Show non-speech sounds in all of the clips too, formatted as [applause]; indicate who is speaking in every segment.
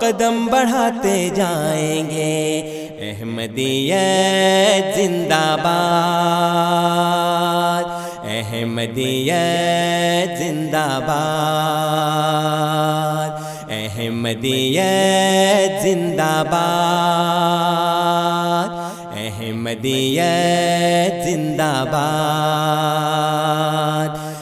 Speaker 1: قدم بڑھاتے جائیں گے۔ احمدیت زندہ باد۔ احمدیت زندہ باد۔ احمدیت زندہ باد۔ احمدیت زندہ باد۔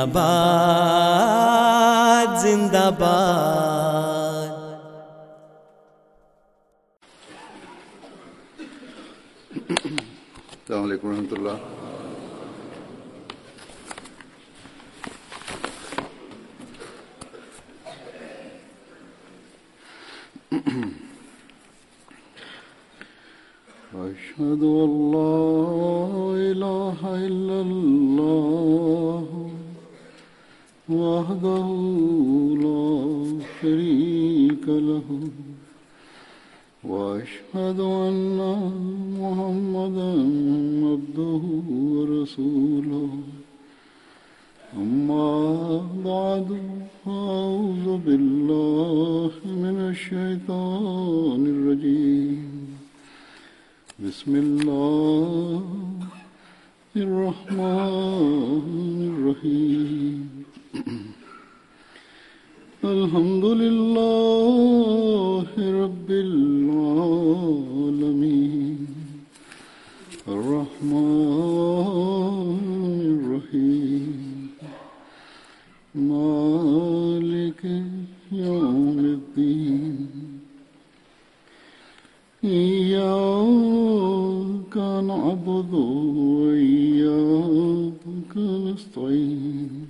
Speaker 1: زندہ باد زندہ باد
Speaker 2: السلام علیکم ورحمۃ اللہ۔ أشهد أن لا إله إلا الله وحده لا شريك له، وأشهد أن محمدا عبده ورسوله. أما بعد فأعوذ بالله من الشيطان الرجيم. بسم الله الرحمن الرحيم. الحمد لله رب العالمين الرحمن الرحيم مالك يوم الدين إياك نعبد وإياك نستعين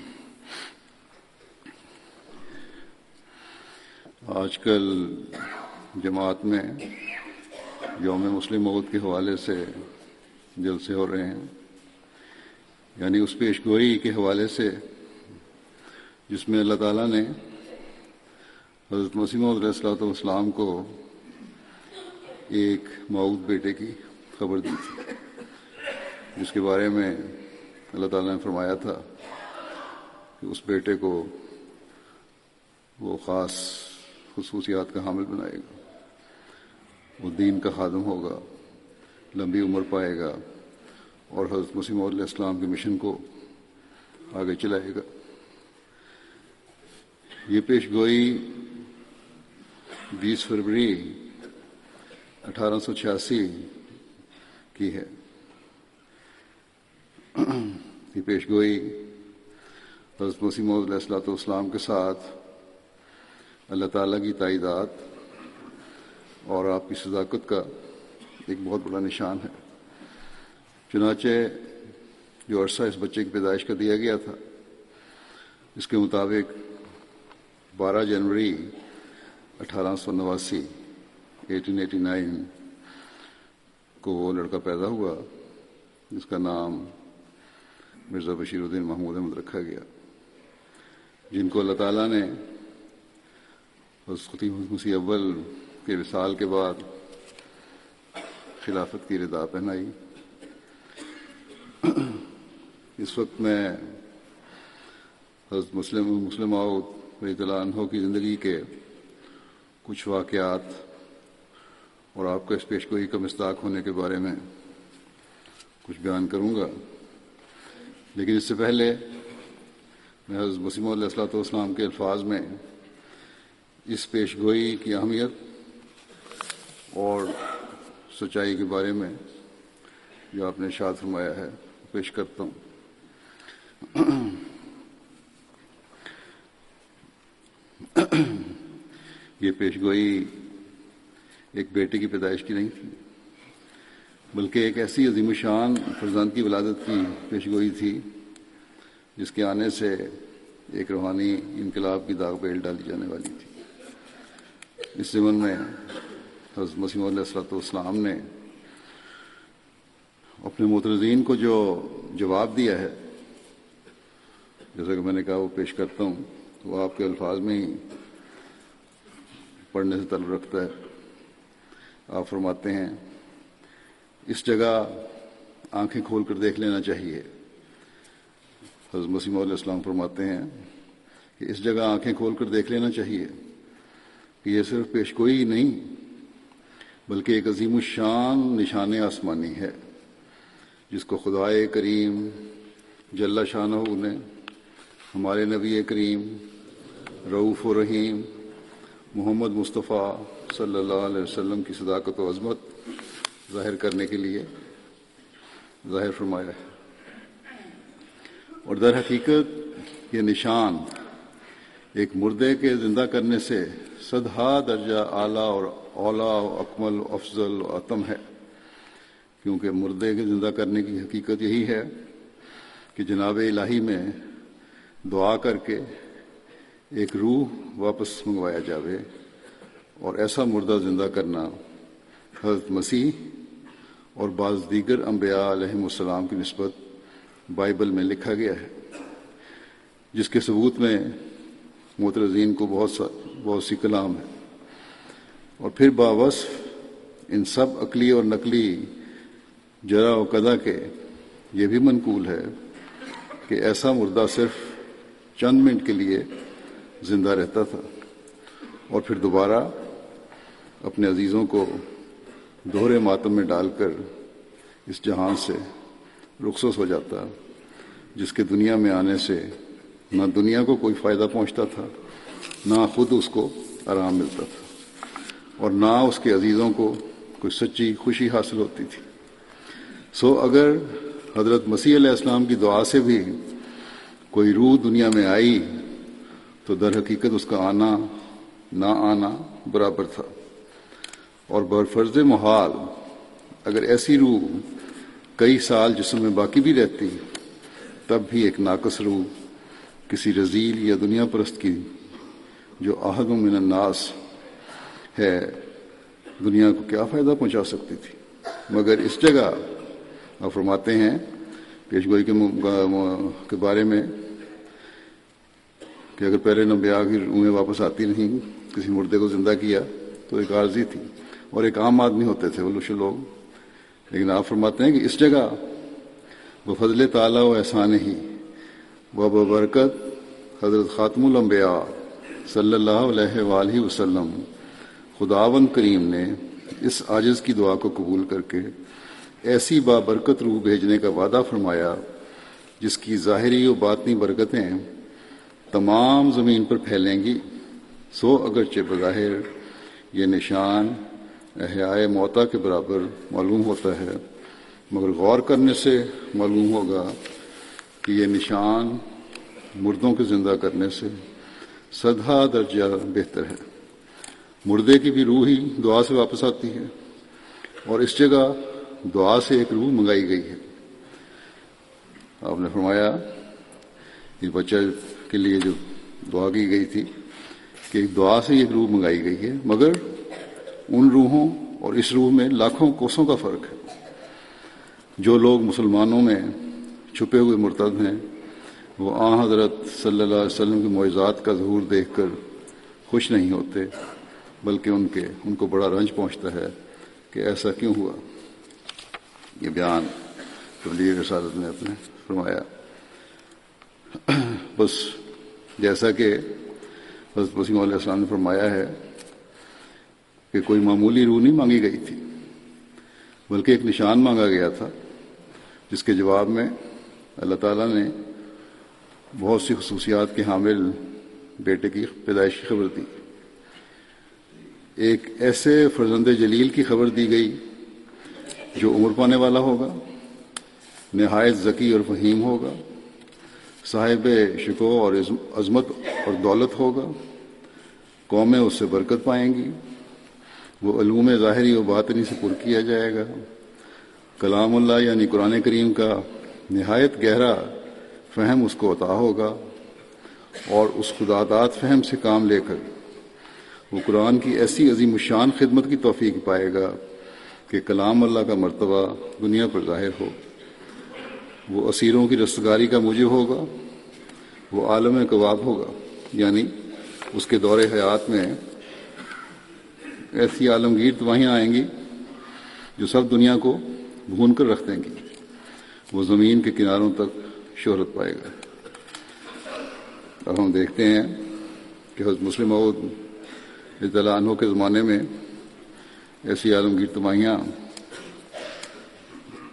Speaker 2: آج کل جماعت میں یوم مسلم مود کے حوالے سے جلسے ہو رہے ہیں۔ یعنی اس پیش گوئی کے حوالے سے جس میں اللہ تعالیٰ نے حضرت مسیم علیہ السلاۃ والسلام کو ایک معود بیٹے کی خبر دی تھی، جس کے بارے میں اللہ تعالیٰ نے فرمایا تھا کہ اس بیٹے کو وہ خاص خصوصیات کا حامل بنائے گا۔ وہ دین کا خادم ہوگا، لمبی عمر پائے گا اور حضرت مسیم علیہ السلام کے مشن کو آگے چلائے گا۔ یہ پیش گوئی بیس فروری اٹھارہ سو چھیاسی کی ہے۔ یہ پیش گوئی حضرت مسیم علیہ السلاۃ والسلام کے ساتھ اللہ تعالیٰ کی تائیدات اور آپ کی صداقت کا ایک بہت بڑا نشان ہے۔ چنانچہ جو عرصہ اس بچے کی پیدائش کا دیا گیا تھا، اس کے مطابق بارہ جنوری اٹھارہ سو نواسی ایٹین ایٹی نائن کو وہ لڑکا پیدا ہوا، جس کا نام مرزا بشیر الدین محمود احمد رکھا گیا۔ جن کو اللہ تعالیٰ نے مسیح اول کے وصال کے بعد خلافت کی ردا پہنائی۔ اس وقت میں حضرت مسلم مسلم رضی اللہ عنہ کی زندگی کے کچھ واقعات اور آپ کا اس پیش گوئی کا مستاق ہونے کے بارے میں کچھ بیان کروں گا۔ لیکن اس سے پہلے میں حضرت مسیم علیہ السلاۃ والسلام کے الفاظ میں اس پیش گوئی کی اہمیت اور سچائی کے بارے میں جو آپ نے شاد فرمایا ہے، پیش کرتا ہوں۔ یہ پیش گوئی ایک بیٹے کی پیدائش کی نہیں تھی، بلکہ ایک ایسی عظیم شان فرزند کی ولادت کی پیش گوئی تھی، جس کے آنے سے ایک روحانی انقلاب کی داغ بیل ڈالی جانے والی تھی۔ اس زمن میں حضرت مسیم علیہ السلۃ والسلام نے اپنے مترزین کو جو جواب دیا ہے، جیسا کہ میں نے کہا وہ پیش کرتا ہوں، تو وہ آپ کے الفاظ میں ہی پڑھنے سے تعلق رکھتا ہے۔ آپ فرماتے ہیں، اس جگہ آنکھیں کھول کر دیکھ لینا چاہیے۔ حضرت مسیم علیہ السلام فرماتے ہیں کہ اس جگہ آنکھیں کھول کر دیکھ لینا چاہیے۔ کہ یہ صرف پیش گوئی نہیں، بلکہ ایک عظیم الشان نشان آسمانی ہے، جس کو خدائے کریم جل شاہ نے، ہمارے نبی کریم رعوف و رحیم محمد مصطفیٰ صلی اللہ علیہ وسلم کی صداقت و عظمت ظاہر کرنے کے لیے ظاہر فرمایا ہے۔ اور در حقیقت یہ نشان ایک مردے کے زندہ کرنے سے صدہا درجہ اعلیٰ اور اولا و اکمل و افضل و عتم ہے۔ کیونکہ مردے کے زندہ کرنے کی حقیقت یہی ہے کہ جناب الہی میں دعا کر کے ایک روح واپس منگوایا جاوے اور ایسا مردہ زندہ کرنا حضرت مسیح اور بعض دیگر انبیاء علیہ السلام کی نسبت بائبل میں لکھا گیا ہے، جس کے ثبوت میں مترزین کو بہت سا بہت سی کلام ہے اور پھر باوصف ان سب عقلی اور نقلی جرا و قدا کے یہ بھی منقول ہے کہ ایسا مردہ صرف چند منٹ کے لیے زندہ رہتا تھا اور پھر دوبارہ اپنے عزیزوں کو دوہرے ماتم میں ڈال کر اس جہان سے رخصوص ہو جاتا، جس کے دنیا میں آنے سے نہ دنیا کو کوئی فائدہ پہنچتا تھا، نہ خود اس کو آرام ملتا تھا اور نہ اس کے عزیزوں کو کوئی سچی خوشی حاصل ہوتی تھی۔ سو اگر حضرت مسیح علیہ السلام کی دعا سے بھی کوئی روح دنیا میں آئی، تو در حقیقت اس کا آنا، نہ آنا برابر تھا۔ اور برفرض محال، اگر ایسی روح کئی سال جسم میں باقی بھی رہتی، تب بھی ایک ناقص روح کسی رزیل یا دنیا پرست کی جو عہد من الناس ہے، دنیا کو کیا فائدہ پہنچا سکتی تھی؟ مگر اس جگہ آپ فرماتے ہیں پیشگوئی کے بارے میں کہ اگر پہلے نمبیا کی روحیں واپس آتی نہیں، کسی مردے کو زندہ کیا تو ایک عارضی تھی اور ایک عام آدمی ہوتے تھے وہ لوش لوگ۔ لیکن آپ فرماتے ہیں کہ اس جگہ وہ فضل تعالیٰ و احسان ہی و ببرکت حضرت خاتم الانبیاء صلی اللہ علیہ وآلہ وسلم۔ خداون کریم نے اس عاجز کی دعا کو قبول کر کے ایسی بابرکت روح بھیجنے کا وعدہ فرمایا، جس کی ظاہری و باطنی برکتیں تمام زمین پر پھیلیں گی۔ سو اگرچہ بظاہر یہ نشان احیاء موتا کے برابر معلوم ہوتا ہے، مگر غور کرنے سے معلوم ہوگا کہ یہ نشان مردوں کے زندہ کرنے سے سدھا درجہ بہتر ہے۔ مردے کی بھی روح ہی دعا سے واپس آتی ہے اور اس جگہ دعا سے ایک روح منگائی گئی ہے۔ آپ نے فرمایا یہ بچہ کے لیے جو دعا کی گئی تھی کہ دعا سے ایک روح منگائی گئی ہے، مگر ان روحوں اور اس روح میں لاکھوں کوسوں کا فرق ہے۔ جو لوگ مسلمانوں میں چھپے ہوئے مرتد ہیں۔ وہ آ حضرت صلی اللہ علیہ وسلم کے معجزات کا ظہور دیکھ کر خوش نہیں ہوتے، بلکہ ان کے، ان کو بڑا رنج پہنچتا ہے کہ ایسا کیوں ہوا۔ یہ بیان تبلیغ رسالت نے اپنے فرمایا۔ بس جیسا کہ حضرت وسیم علیہ السلام نے فرمایا ہے کہ کوئی معمولی روح نہیں مانگی گئی تھی، بلکہ ایک نشان مانگا گیا تھا، جس کے جواب میں اللہ تعالیٰ نے بہت سی خصوصیات کے حامل بیٹے کی پیدائش کی خبر دی۔ ایک ایسے فرزند جلیل کی خبر دی گئی جو عمر پانے والا ہوگا، نہایت ذکی اور فہیم ہوگا، صاحب شکو اور عظمت اور دولت ہوگا، قومیں اس سے برکت پائیں گی، وہ علوم ظاہری و باطنی سے پر کیا جائے گا۔ کلام اللہ یعنی قرآن کریم کا نہایت گہرا فہم اس کو عطا ہوگا اور اس خدادات فہم سے کام لے کر وہ قرآن کی ایسی عظیم الشان خدمت کی توفیق پائے گا کہ کلام اللہ کا مرتبہ دنیا پر ظاہر ہو۔ وہ اسیروں کی رستگاری کا موجب ہوگا، وہ عالم کباب ہوگا۔ یعنی اس کے دور حیات میں ایسی عالمگیر تباہیاں آئیں گی جو سب دنیا کو بھون کر رکھ دیں گی۔ وہ زمین کے کناروں تک شہرت پائے گا۔ اب ہم دیکھتے ہیں کہ حضرت مسلم اطلاع عنہ کے زمانے میں ایسی عالمگیر تباہیاں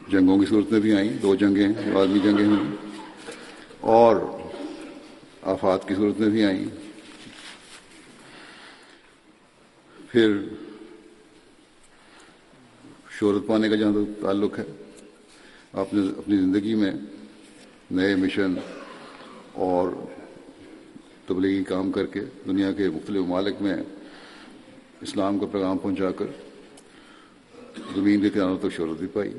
Speaker 2: جنگوں کی صورت میں بھی آئیں۔ دو جنگیں عالمی جنگیں ہوئیں اور آفات کی صورت میں بھی آئیں۔ پھر شہرت پانے کا جہاں تعلق ہے آپ نے اپنی زندگی میں نئے مشن اور تبلیغی کام کر کے دنیا کے مختلف ممالک میں اسلام کا پیغام پہنچا کر زمین کے کناروں تک شہرت بھی پائی۔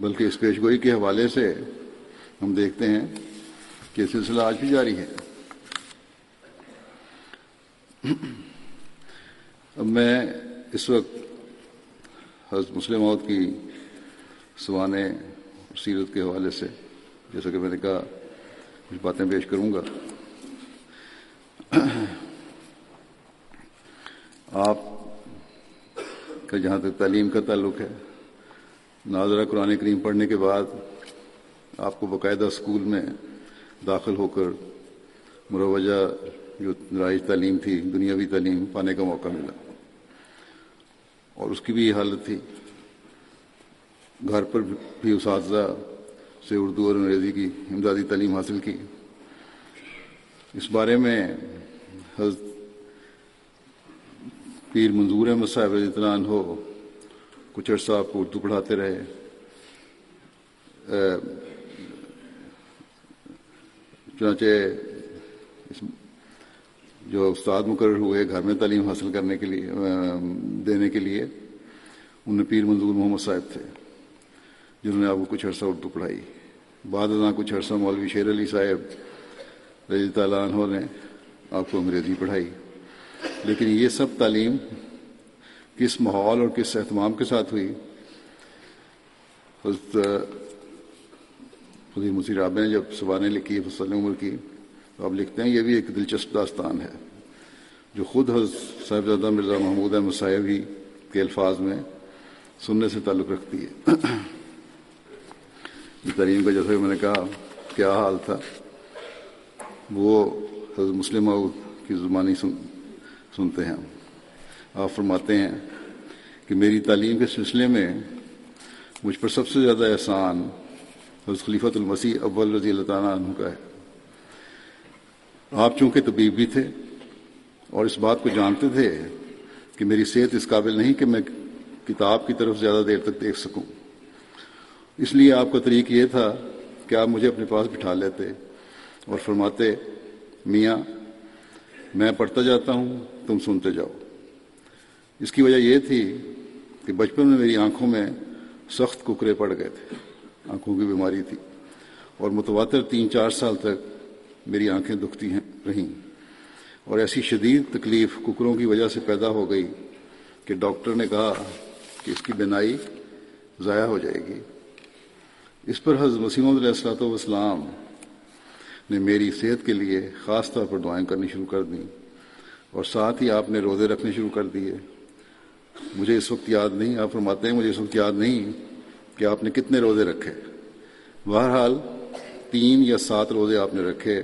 Speaker 2: بلکہ اس پیشگوئی کے حوالے سے ہم دیکھتے ہیں کہ سلسلہ آج بھی جاری ہے۔ اب میں اس وقت حضرت مسلم عود کی سوانے سیرت کے حوالے سے، جیسا کہ میں نے کہا، کچھ باتیں پیش کروں گا۔ آپ کا جہاں تک تعلیم کا تعلق ہے، ناظرہ قرآن کریم پڑھنے کے بعد آپ کو باقاعدہ اسکول میں داخل ہو کر مروجہ جو رائج تعلیم تھی، دنیاوی تعلیم پانے کا موقع ملا۔ اور اس کی بھی یہ حالت تھی۔ گھر پر بھی اساتذہ سے اردو اور انگریزی کی امدادی تعلیم حاصل کی۔ اس بارے میں حضرت پیر منظور احمد صاحب اطلاع ہو کچھ عرصہ آپ کو اردو پڑھاتے رہے۔ چنانچہ جو استاد مقرر ہوئے گھر میں تعلیم حاصل کرنے کے لیے دینے کے لیے، ان میں پیر منظور محمد صاحب تھے۔ جنہوں نے آپ کو کچھ عرصہ اردو پڑھائی۔ بعد ازاں کچھ عرصہ مولوی شیر علی صاحب رضی تعالیٰ عنہ نے آپ کو انگریزی پڑھائی۔ لیکن یہ سب تعلیم کس ماحول اور کس اہتمام کے ساتھ ہوئی؟ حضرت خدی مسی رابع نے جب سوانح لکھی فصل عمر کی، تو آپ لکھتے ہیں یہ بھی ایک دلچسپ داستان ہے۔ جو خود حضرت صاحبزادہ مرزا محمود احمد صاحب ہی کے الفاظ میں سننے سے تعلق رکھتی ہے۔ تعلیم کا جیسا کہ میں نے کہا، کیا حال تھا؟ وہ حضرت مسلم کی زبانی سن، سنتے ہیں۔ آپ فرماتے ہیں کہ میری تعلیم کے سلسلے میں مجھ پر سب سے زیادہ احسان حضرت خلیفۃ المسیح اول رضی اللہ تعالیٰ عنہ کا ہے۔ آپ چونکہ طبیب بھی تھے اور اس بات کو جانتے تھے کہ میری صحت اس قابل نہیں کہ میں کتاب کی طرف زیادہ دیر تک دیکھ سکوں۔ اس لیے آپ کا طریق یہ تھا کہ آپ مجھے اپنے پاس بٹھا لیتے اور فرماتے، میاں، میں پڑھتا جاتا ہوں، تم سنتے جاؤ۔ اس کی وجہ یہ تھی کہ بچپن میں میری آنکھوں میں سخت ککرے پڑ گئے تھے۔ آنکھوں کی بیماری تھی۔ اور متواتر تین چار سال تک میری آنکھیں دکھتی ہیں، رہیں۔ اور ایسی شدید تکلیف ککروں کی وجہ سے پیدا ہو گئی کہ ڈاکٹر نے کہا کہ اس کی بینائی ضائع ہو جائے گی۔ اس پر حضرت وسیم علیہ السلاۃ والسلام نے میری صحت کے لیے خاص طور پر دعائیں کرنی شروع کر دیں اور ساتھ ہی آپ نے روزے رکھنے شروع کر دیے۔ مجھے اس وقت یاد نہیں، آپ فرماتے ہیں مجھے اس وقت یاد نہیں کہ آپ نے کتنے روزے رکھے۔ بہرحال تین یا سات روزے آپ نے رکھے۔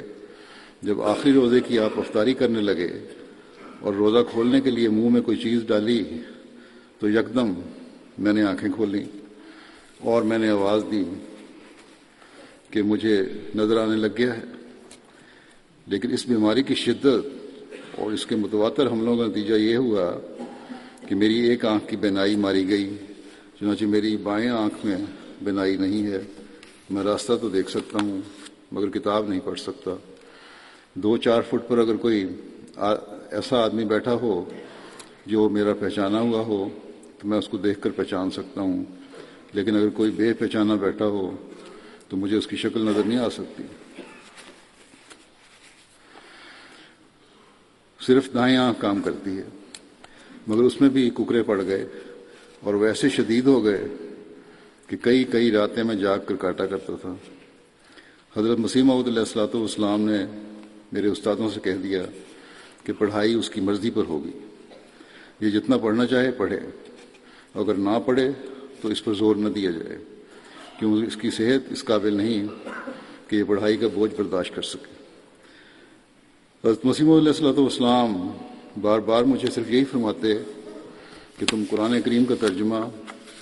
Speaker 2: جب آخری روزے کی آپ افطاری کرنے لگے اور روزہ کھولنے کے لیے منہ میں کوئی چیز ڈالی تو یکدم میں نے آنکھیں کھولیں اور میں نے آواز دی۔ کہ مجھے نظر آنے لگ گیا ہے۔ لیکن اس بیماری کی شدت اور اس کے متواتر حملوں کا نتیجہ یہ ہوا کہ میری ایک آنکھ کی بینائی ماری گئی، چنانچہ میری بائیں آنکھ میں بینائی نہیں ہے۔ میں راستہ تو دیکھ سکتا ہوں، مگر کتاب نہیں پڑھ سکتا۔ دو چار فٹ پر اگر کوئی ایسا آدمی بیٹھا ہو جو میرا پہچانا ہوا ہو، تو میں اس کو دیکھ کر پہچان سکتا ہوں۔ لیکن اگر کوئی بے پہچانا بیٹھا ہو تو مجھے اس کی شکل نظر نہیں آ سکتی۔ صرف دائیں آنکھ کام کرتی ہے۔ مگر اس میں بھی ککرے پڑ گئے اور ویسے شدید ہو گئے کہ کئی کئی راتیں میں جاگ کر کاٹا کرتا تھا۔ حضرت مسیم عبد علیہ السلاۃ والسلام نے میرے استادوں سے کہہ دیا کہ پڑھائی اس کی مرضی پر ہوگی۔ یہ جتنا پڑھنا چاہے پڑھے۔ اگر نہ پڑھے تو اس پر زور نہ دیا جائے۔ کیوں اس کی صحت اس قابل نہیں کہ یہ پڑھائی کا بوجھ برداشت کر سکے۔ حضرت مسیم علیہ السلۃ والسلام بار بار مجھے صرف یہی فرماتے کہ تم قرآن کریم کا ترجمہ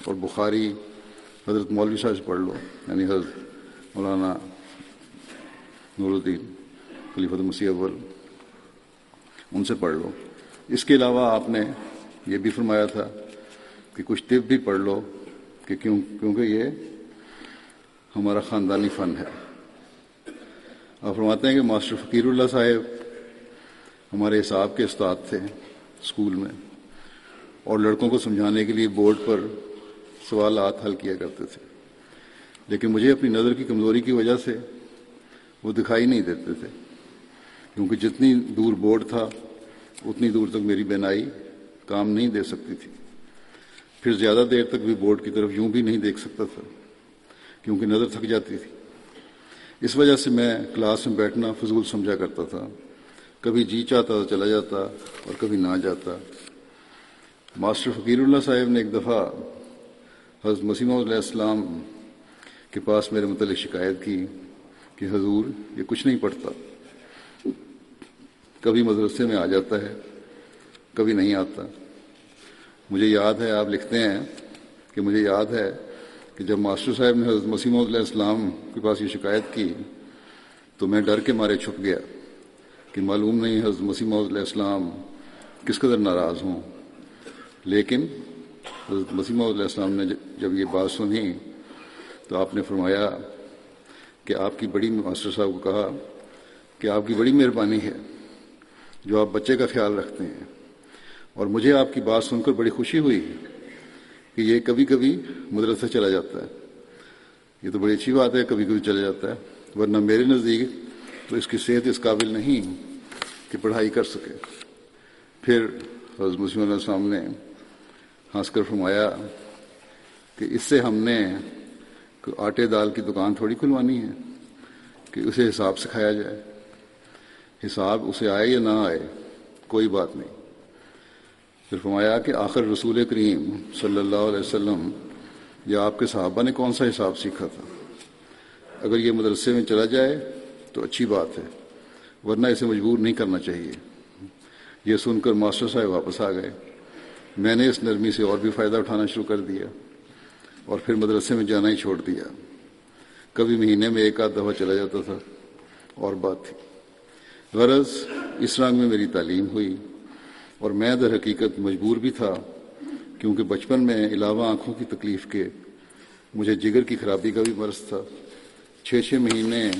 Speaker 2: اور بخاری حضرت مولوی صاحب سے پڑھ لو یعنی حضرت مولانا نور الدین خلیفۃ مسیح اول، ان سے پڑھ لو۔ اس کے علاوہ آپ نے یہ بھی فرمایا تھا کہ کچھ طب بھی پڑھ لو کہ کیوں، کیونکہ یہ ہمارا خاندانی فن ہے۔ آپ فرماتے ہیں کہ ماسٹر فقیر اللہ صاحب ہمارے حساب کے استاد تھے اسکول میں اور لڑکوں کو سمجھانے کے لیے بورڈ پر سوالات حل کیا کرتے تھے۔ لیکن مجھے اپنی نظر کی کمزوری کی وجہ سے وہ دکھائی نہیں دیتے تھے۔ کیونکہ جتنی دور بورڈ تھا، اتنی دور تک میری بینائی کام نہیں دے سکتی تھی۔ پھر زیادہ دیر تک بھی بورڈ کی طرف یوں بھی نہیں دیکھ سکتا تھا۔ کیونکہ نظر تھک جاتی تھی۔ اس وجہ سے میں کلاس میں بیٹھنا فضول سمجھا کرتا تھا۔ کبھی جی چاہتا تو چلا جاتا اور کبھی نہ جاتا۔ ماسٹر فقیر اللہ صاحب نے ایک دفعہ حضرت مسیم علیہ السلام کے پاس میرے متعلق شکایت کی کہ حضور یہ کچھ نہیں پڑھتا۔ کبھی مدرسے میں آ جاتا ہے، کبھی نہیں آتا۔ مجھے یاد ہے، آپ لکھتے ہیں کہ مجھے یاد ہے کہ جب ماسٹر صاحب نے حضرت مسیم علیہ السلام کے پاس یہ شکایت کی، تو میں ڈر کے مارے چھپ گیا کہ معلوم نہیں حضرت مسیم علیہ السلام کس قدر ناراض ہوں۔ لیکن حضرت مسیم علیہ السلام نے جب یہ بات سنی، تو آپ نے فرمایا کہ آپ کی بڑی ماسٹر صاحب کو کہا کہ آپ کی بڑی مہربانی ہے جو آپ بچے کا خیال رکھتے ہیں۔ اور مجھے آپ کی بات سن کر بڑی خوشی ہوئی۔ کہ یہ کبھی کبھی مدرسہ چلا جاتا ہے۔ یہ تو بڑی اچھی بات ہے، کبھی کبھی چلا جاتا ہے۔ ورنہ میرے نزدیک تو اس کی صحت اس قابل نہیں کہ پڑھائی کر سکے۔ پھر حضرت مسلم علیہ السلام نے ہنس کر فرمایا کہ اس سے ہم نے آٹے دال کی دکان تھوڑی کھلوانی ہے کہ اسے حساب سکھایا جائے۔ حساب اسے آئے یا نہ آئے، کوئی بات نہیں۔ پھر فرمایا کہ آخر رسول کریم صلی اللہ علیہ وسلم یا آپ کے صحابہ نے کون سا حساب سیکھا تھا؟ اگر یہ مدرسے میں چلا جائے تو اچھی بات ہے، ورنہ اسے مجبور نہیں کرنا چاہیے۔ یہ سن کر ماسٹر صاحب واپس آ گئے۔ میں نے اس نرمی سے اور بھی فائدہ اٹھانا شروع کر دیا اور پھر مدرسے میں جانا ہی چھوڑ دیا۔ کبھی مہینے میں ایک آدھ دفعہ چلا جاتا تھا اور بات تھی۔ غرض، اس رنگ میں میری تعلیم ہوئی۔ اور میں در حقیقت مجبور بھی تھا، کیونکہ بچپن میں علاوہ آنکھوں کی تکلیف کے مجھے جگر کی خرابی کا بھی مرض تھا۔ چھ چھ مہینے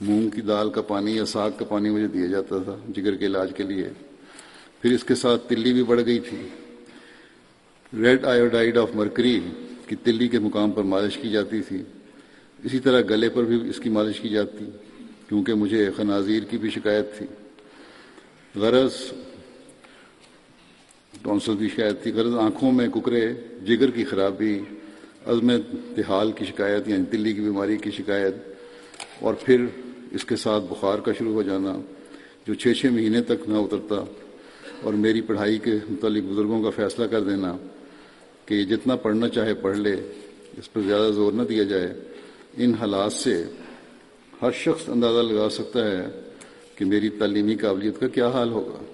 Speaker 2: مونگ کی دال کا پانی یا ساگ کا پانی مجھے دیا جاتا تھا جگر کے علاج کے لیے۔ پھر اس کے ساتھ تلی بھی بڑھ گئی تھی۔ ریڈ آیوڈائڈ آف مرکری کی تلی کے مقام پر مالش کی جاتی تھی۔ اسی طرح گلے پر بھی اس کی مالش کی جاتی، کیونکہ مجھے خنازیر کی بھی شکایت تھی۔ غرض ٹونسل کی شکایت تھی غرض آنکھوں میں ککرے جگر کی خرابی، عزم تحال کی شکایت یعنی دلی کی بیماری کی شکایت، اور پھر اس کے ساتھ بخار کا شروع ہو جانا، جو چھ چھ مہینے تک نہ اترتا، اور میری پڑھائی کے متعلق بزرگوں کا فیصلہ کر دینا کہ یہ جتنا پڑھنا چاہے پڑھ لے، اس پر زیادہ زور نہ دیا جائے۔ ان حالات سے ہر شخص اندازہ لگا سکتا ہے کہ میری تعلیمی قابلیت کا کیا حال ہوگا۔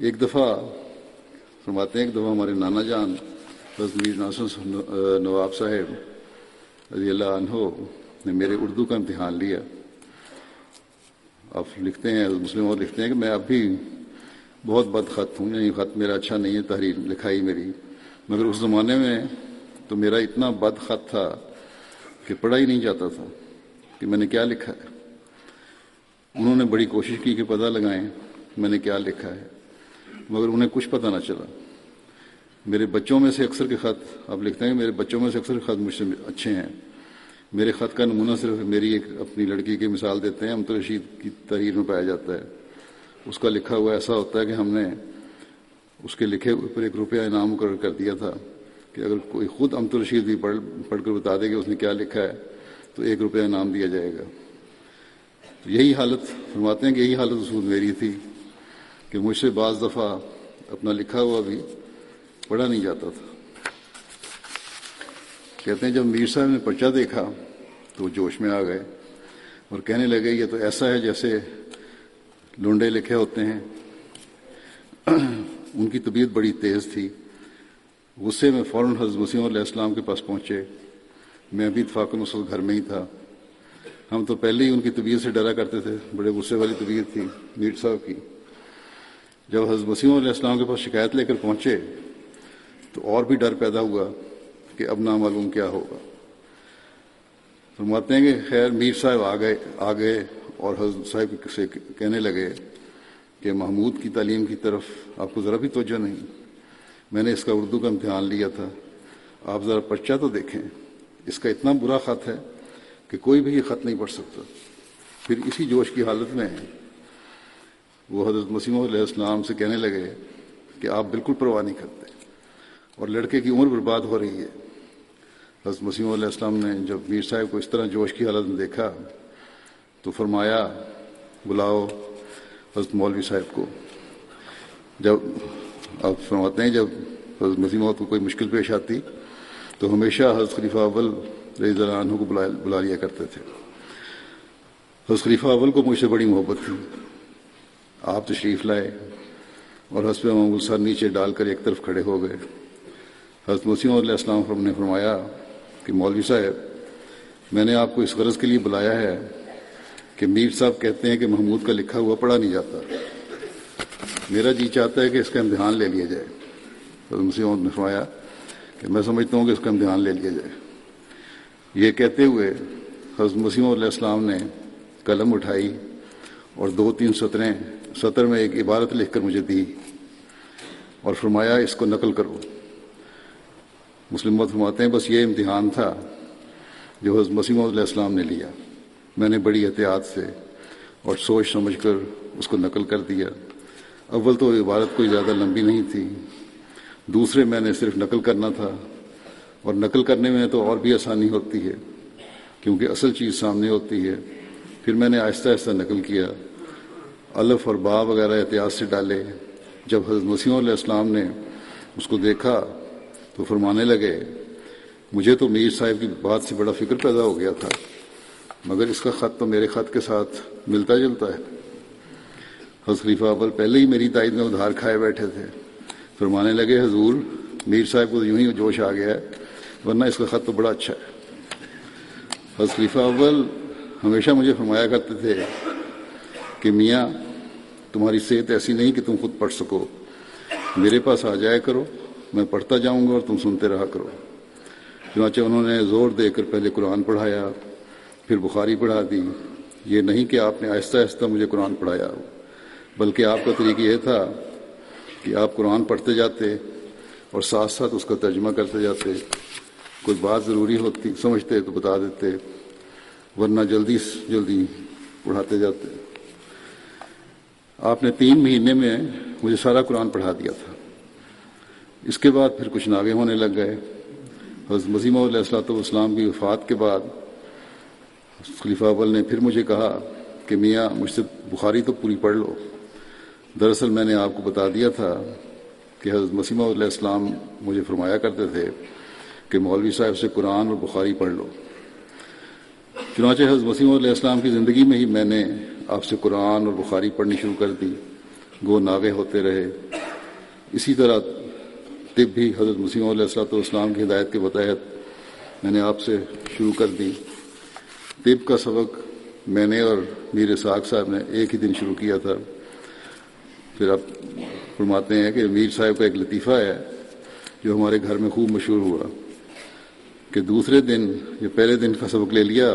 Speaker 2: ایک دفعہ فرماتے ہیں ایک دفعہ ہمارے نانا جان میر ناصر نواب صاحب رضی اللہ عنہ نے میرے اردو کا امتحان لیا۔ آپ لکھتے ہیں، مسلم اور لکھتے ہیں کہ میں اب بھی بہت بد خط ہوں یعنی خط میرا اچھا نہیں ہے، تحریر لکھائی میری۔ مگر اس زمانے میں تو میرا اتنا بد خط تھا کہ پڑھا ہی نہیں جاتا تھا کہ میں نے کیا لکھا ہے۔ انہوں نے بڑی کوشش کی کہ پتہ لگائیں میں نے کیا لکھا ہے۔ مگر انہیں کچھ پتہ نہ چلا۔ میرے بچوں میں سے اکثر کے خط آپ لکھتے ہیں کہ میرے بچوں میں سے اکثر کے خط مجھ سے اچھے ہیں۔ میرے خط کا نمونہ صرف میری ایک اپنی لڑکی کی مثال دیتے ہیں۔ امت رشید کی تحریر میں پایا جاتا ہے۔ اس کا لکھا ہوا ایسا ہوتا ہے کہ ہم نے اس کے لکھے اوپر ایک روپیہ انعام مقرر کر دیا تھا کہ اگر کوئی خود امت رشید بھی پڑھ پڑھ کر بتا دے کہ اس نے کیا لکھا ہے، تو ایک روپیہ انعام دیا جائے گا۔ تو یہی حالت، فرماتے ہیں کہ یہی حالت اصول میری تھی۔ کہ مجھ سے بعض دفعہ اپنا لکھا ہوا بھی پڑھا نہیں جاتا تھا۔ کہتے ہیں جب میر صاحب نے پرچہ دیکھا تو وہ جوش میں آ گئے اور کہنے لگے، یہ تو ایسا ہے جیسے لونڈے لکھے ہوتے ہیں۔ ان کی طبیعت بڑی تیز تھی۔ غصے میں فوراً حضرت مسیم علیہ السلام کے پاس پہنچے۔ میں ابھی اتفاق اس وقت گھر میں ہی تھا۔ ہم تو پہلے ہی ان کی طبیعت سے ڈرا کرتے تھے۔ بڑے غصے والی طبیعت تھی میر صاحب کی۔ جب حضرت مسیم علیہ السلام کے پاس شکایت لے کر پہنچے، تو اور بھی ڈر پیدا ہوا کہ اب نامعلوم کیا ہوگا۔ فرماتے ہیں کہ خیر میر صاحب آ گئے آ گئے اور حضرت صاحب سے کہنے لگے کہ محمود کی تعلیم کی طرف آپ کو ذرا بھی توجہ نہیں۔ میں نے اس کا اردو کا امتحان لیا تھا۔ آپ ذرا پرچہ تو دیکھیں۔ اس کا اتنا برا خط ہے کہ کوئی بھی یہ خط نہیں پڑھ سکتا۔ پھر اسی جوش کی حالت میں وہ حضرت مسیم علیہ السلام سے کہنے لگے کہ آپ بالکل پرواہ نہیں کرتے اور لڑکے کی عمر برباد ہو رہی ہے۔ حضرت مسیم علیہ السلام نے جب میر صاحب کو اس طرح جوش کی حالت میں دیکھا تو فرمایا، بلاؤ حضرت مولوی صاحب کو۔ جب آپ فرماتے ہیں جب حضرت مسیم کو کوئی مشکل پیش آتی تو ہمیشہ حضرت خلیفہ اول رضی اللہ عنہ کو بلا لیا کرتے تھے۔ حضرت خلیفہ اول کو مجھ سے بڑی محبت تھی۔ آپ تشریف لائے اور حسب محمود سر نیچے ڈال کر ایک طرف کھڑے ہو گئے۔ حضرت مسیم علیہ السلام نے فرمایا کہ مولوی صاحب، میں نے آپ کو اس غرض کے لیے بلایا ہے کہ میر صاحب کہتے ہیں کہ محمود کا لکھا ہوا پڑھا نہیں جاتا۔ میرا جی چاہتا ہے کہ اس کا امتحان لے لیا جائے۔ حضرت مسیم نے فرمایا کہ میں سمجھتا ہوں کہ اس کا امتحان لے لیا جائے۔ یہ کہتے ہوئے حضرت مسیم علیہ السلام نے قلم اٹھائی اور دو تین سطریں سطر میں ایک عبارت لکھ کر مجھے دی اور فرمایا، اس کو نقل کرو۔ مسلم فرماتے ہیں، بس یہ امتحان تھا جو حضرت مسیم علیہ السلام نے لیا۔ میں نے بڑی احتیاط سے اور سوچ سمجھ کر اس کو نقل کر دیا۔ اول تو عبارت کوئی زیادہ لمبی نہیں تھی۔ دوسرے، میں نے صرف نقل کرنا تھا۔ اور نقل کرنے میں تو اور بھی آسانی ہوتی ہے، کیونکہ اصل چیز سامنے ہوتی ہے۔ پھر میں نے آہستہ آہستہ نقل کیا۔ الف اور با وغیرہ احتیاط سے ڈالے۔ جب حضرت مسیم علیہ السلام نے اس کو دیکھا تو فرمانے لگے، مجھے تو میر صاحب کی بات سے بڑا فکر پیدا ہو گیا تھا، مگر اس کا خط تو میرے خط کے ساتھ ملتا جلتا ہے۔ حضرت خلیفہ اول پہلے ہی میری تائید میں ادھار کھائے بیٹھے تھے۔ فرمانے لگے، حضور، میر صاحب کو یوں ہی جوش آ گیا ہے، ورنہ اس کا خط تو بڑا اچھا ہے۔ حضرت خلیفہ اول ہمیشہ مجھے فرمایا کرتے تھے کہ میاں، تمہاری صحت ایسی نہیں کہ تم خود پڑھ سکو۔ میرے پاس آ جایا کرو، میں پڑھتا جاؤں گا اور تم سنتے رہا کرو۔ چنانچہ انہوں نے زور دے کر پہلے قرآن پڑھایا، پھر بخاری پڑھا دی۔ یہ نہیں کہ آپ نے آہستہ آہستہ مجھے قرآن پڑھایا بلکہ آپ کا طریقہ یہ تھا کہ آپ قرآن پڑھتے جاتے اور ساتھ ساتھ اس کا ترجمہ کرتے جاتے۔ کوئی بات ضروری ہوتی، سمجھتے تو بتا دیتے، ورنہ جلدی جلدی پڑھاتے جاتے۔ آپ نے تین مہینے میں مجھے سارا قرآن پڑھا دیا تھا۔ اس کے بعد پھر کچھ ناگے ہونے لگ گئے۔ حضرت مزیم علیہ السلاۃ والسلام کی وفات کے بعد خلیفہ اول نے پھر مجھے کہا کہ میاں، مجھ سے بخاری تو پوری پڑھ لو۔ دراصل میں نے آپ کو بتا دیا تھا کہ حضرت مسیمہ علیہ السلام مجھے فرمایا کرتے تھے کہ مولوی صاحب سے قرآن اور بخاری پڑھ لو۔ چنانچہ حضرت مسیم علیہ السلام کی زندگی میں ہی میں نے آپ سے قرآن اور بخاری پڑھنی شروع کر دی گو ناغے ہوتے رہے۔ اسی طرح طب بھی حضرت مسیم علیہ السلط والسلام کی ہدایت کے بتائت میں نے آپ سے شروع کر دی۔ طب کا سبق میں نے اور میر ساق صاحب نے ایک ہی دن شروع کیا تھا۔ پھر آپ فرماتے ہیں کہ میر صاحب کا ایک لطیفہ ہے جو ہمارے گھر میں خوب مشہور ہوا کہ دوسرے دن جو پہلے دن کا سبق لے لیا۔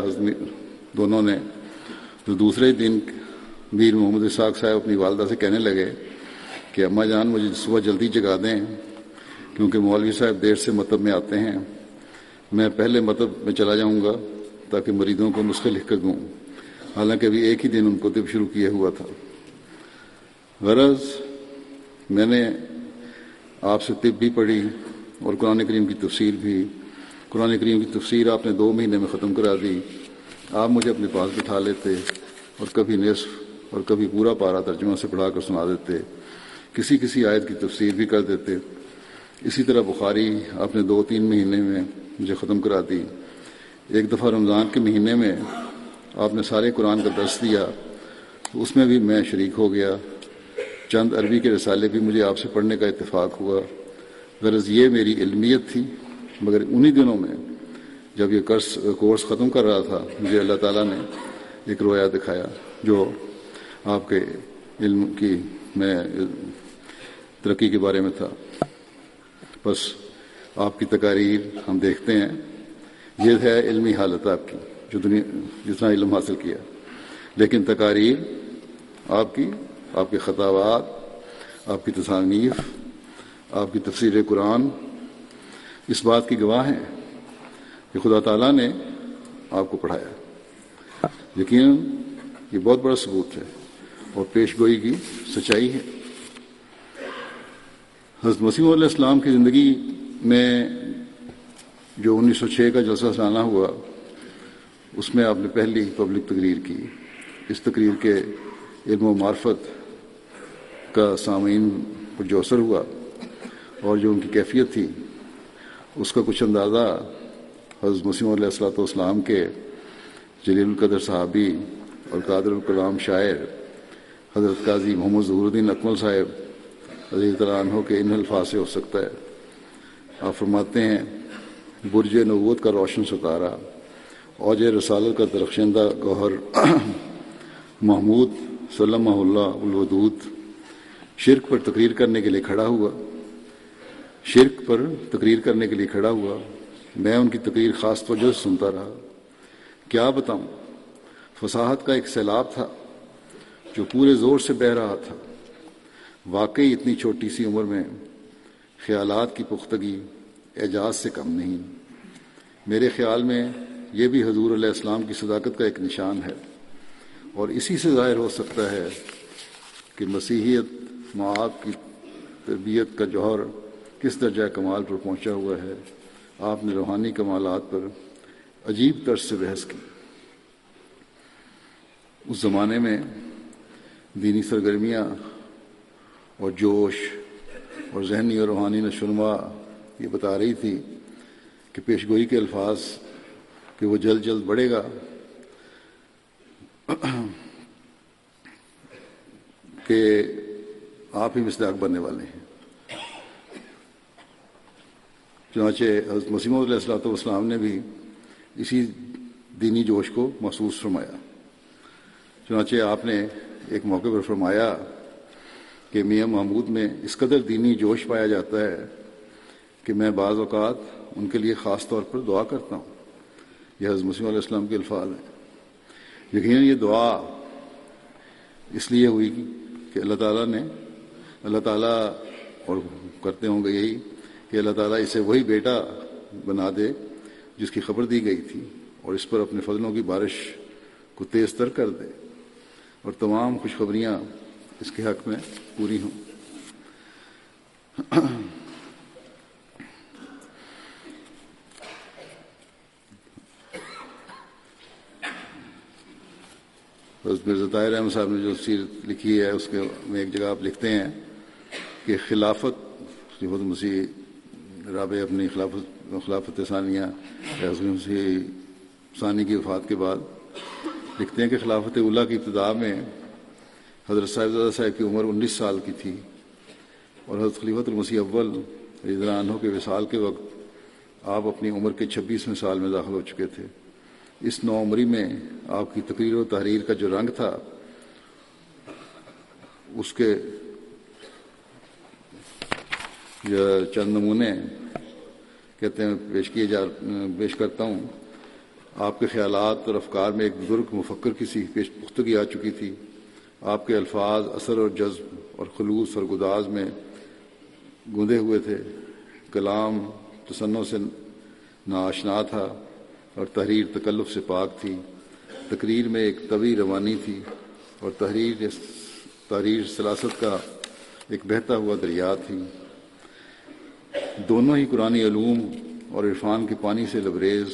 Speaker 2: دونوں نے تو دوسرے دن میر محمد اساق صاحب اپنی والدہ سے کہنے لگے کہ اماں جان مجھے صبح جلدی جگا دیں، کیونکہ مولوی صاحب دیر سے مطب میں آتے ہیں۔ میں پہلے مطب میں چلا جاؤں گا تاکہ مریضوں کو نسخے لکھ کر دوں۔ حالانکہ ابھی ایک ہی دن ان کو طب شروع کیا ہوا تھا۔ غرض میں نے آپ سے طب بھی پڑھی اور قرآن کریم کی تفسیر بھی۔ قرآن کریم کی تفسیر آپ نے دو مہینے میں ختم کرا دی۔ آپ مجھے اپنے پاس بٹھا لیتے اور کبھی نصف اور کبھی پورا پارا ترجمہ سے پڑھا کر سنا دیتے، کسی کسی آیت کی تفسیر بھی کر دیتے۔ اسی طرح بخاری آپ نے دو تین مہینے میں مجھے ختم کرا دی۔ ایک دفعہ رمضان کے مہینے میں آپ نے سارے قرآن کا درس دیا، اس میں بھی میں شریک ہو گیا۔ چند عربی کے رسالے بھی مجھے آپ سے پڑھنے کا اتفاق ہوا۔ غرض یہ میری علمیت تھی، مگر انہی دنوں میں جب یہ کرس کورس ختم کر رہا تھا، مجھے اللہ تعالیٰ نے ایک رویا دکھایا جو آپ کے علم کی میں ترقی کے بارے میں تھا۔ بس آپ کی تقاریر ہم دیکھتے ہیں۔ یہ ہے علمی حالت آپ کی، جو دنیا، جتنا علم حاصل کیا۔ لیکن تقاریر آپ کی، آپ کے خطابات آپ کی تصانیف، آپ کی تفسیر قرآن، اس بات کی گواہ ہیں۔ کہ خدا تعالیٰ نے آپ کو پڑھایا۔ یقین یہ بہت بڑا ثبوت ہے اور پیش گوئی کی سچائی ہے۔ حضرت مسیم علیہ السلام کی زندگی میں جو انیس سو چھ کا جلسہ سالانہ ہوا، اس میں آپ نے پہلی پبلک تقریر کی۔ اس تقریر کے علم و معرفت کا سامعین پر جو اثر ہوا اور جو ان کی کیفیت تھی، اس کا کچھ اندازہ حضرت مسیم علیہ السلاۃ والسلام کے جلیل القدر صحابی اور قادر الکلام شاعر حضرت قاضی محمد ظہور الدین اکمل صاحب عزیز عنہ کے ان الفاظ سے ہو سکتا ہے۔ آپ فرماتے ہیں، برج نوت کا روشن ستارہ، اوج رسالت کا درخشندہ گوہر، محمود صلی اللہ الودود، شرک پر تقریر کرنے کے لیے کھڑا ہوا، شرک پر تقریر کرنے کے لیے کھڑا ہوا میں ان کی تقریر خاص توجہ سے سنتا رہا۔ کیا بتاؤں؟ فصاحت کا ایک سیلاب تھا جو پورے زور سے بہہ رہا تھا۔ واقعی اتنی چھوٹی سی عمر میں خیالات کی پختگی اعجاز سے کم نہیں۔ میرے خیال میں یہ بھی حضور علیہ السلام کی صداقت کا ایک نشان ہے۔ اور اسی سے ظاہر ہو سکتا ہے کہ مسیحیت معاب کی تربیت کا جوہر کس درجہ کمال پر پہنچا ہوا ہے۔ آپ نے روحانی کمالات پر عجیب طرز سے بحث کی۔ اس زمانے میں دینی سرگرمیاں اور جوش اور ذہنی اور روحانی نشونما یہ بتا رہی تھی کہ پیشگوئی کے الفاظ کہ وہ جلد جلد بڑھے گا۔ کہ آپ ہی مصداق بننے والے ہیں۔ چنانچہ حضرت مسیم علیہ السلاۃ والسلام نے بھی اسی دینی جوش کو محسوس فرمایا۔ چنانچہ آپ نے ایک موقع پر فرمایا کہ میاں محمود میں اس قدر دینی جوش پایا جاتا ہے کہ میں بعض اوقات ان کے لیے خاص طور پر دعا کرتا ہوں۔ یہ حضرت مسیم علیہ السلام کے الفاظ ہیں۔ یقیناً یہ دعا اس لیے ہوئی کہ اللہ تعالیٰ نے اللہ تعالیٰ اور کرتے ہوں گے یہی کہ اللہ تعالیٰ اسے وہی بیٹا بنا دے جس کی خبر دی گئی تھی اور اس پر اپنے فضلوں کی بارش کو تیز تر کر دے اور تمام خوشخبریاں اس کے حق میں پوری ہوں۔ مرزا طاہر احمد صاحب نے جو سیرت لکھی ہے، اس کے میں ایک جگہ آپ لکھتے ہیں کہ خلافت مسیح رابع اپنی خلافت خلافت ثانیہ ثانی کی وفات کے بعد لکھتے ہیں کہ خلافت اللہ کی ابتدا میں حضرت صاحبزادہ صاحب کی عمر انیس سال کی تھی اور حضرت خلیفت المسیح اول رضی کے وصال کے وقت آپ اپنی عمر کے چھبیسویں سال میں داخل ہو چکے تھے۔ اس نو عمری میں آپ کی تقریر و تحریر کا جو رنگ تھا، اس کے چند نمونے کہتے ہیں، پیش کیے جا، پیش کرتا ہوں۔ آپ کے خیالات اور افکار میں ایک بزرگ مفکر کی سی پیش پختگی آ چکی تھی۔ آپ کے الفاظ اثر اور جذب اور خلوص اور گداز میں گوندے ہوئے تھے۔ کلام تسنوں سے ناشنا تھا اور تحریر تکلف سے پاک تھی۔ تقریر میں ایک طوی روانی تھی اور تحریر تحریر سلاست کا ایک بہتا ہوا دریا تھی۔ دونوں ہی قرآن علوم اور عرفان کے پانی سے لبریز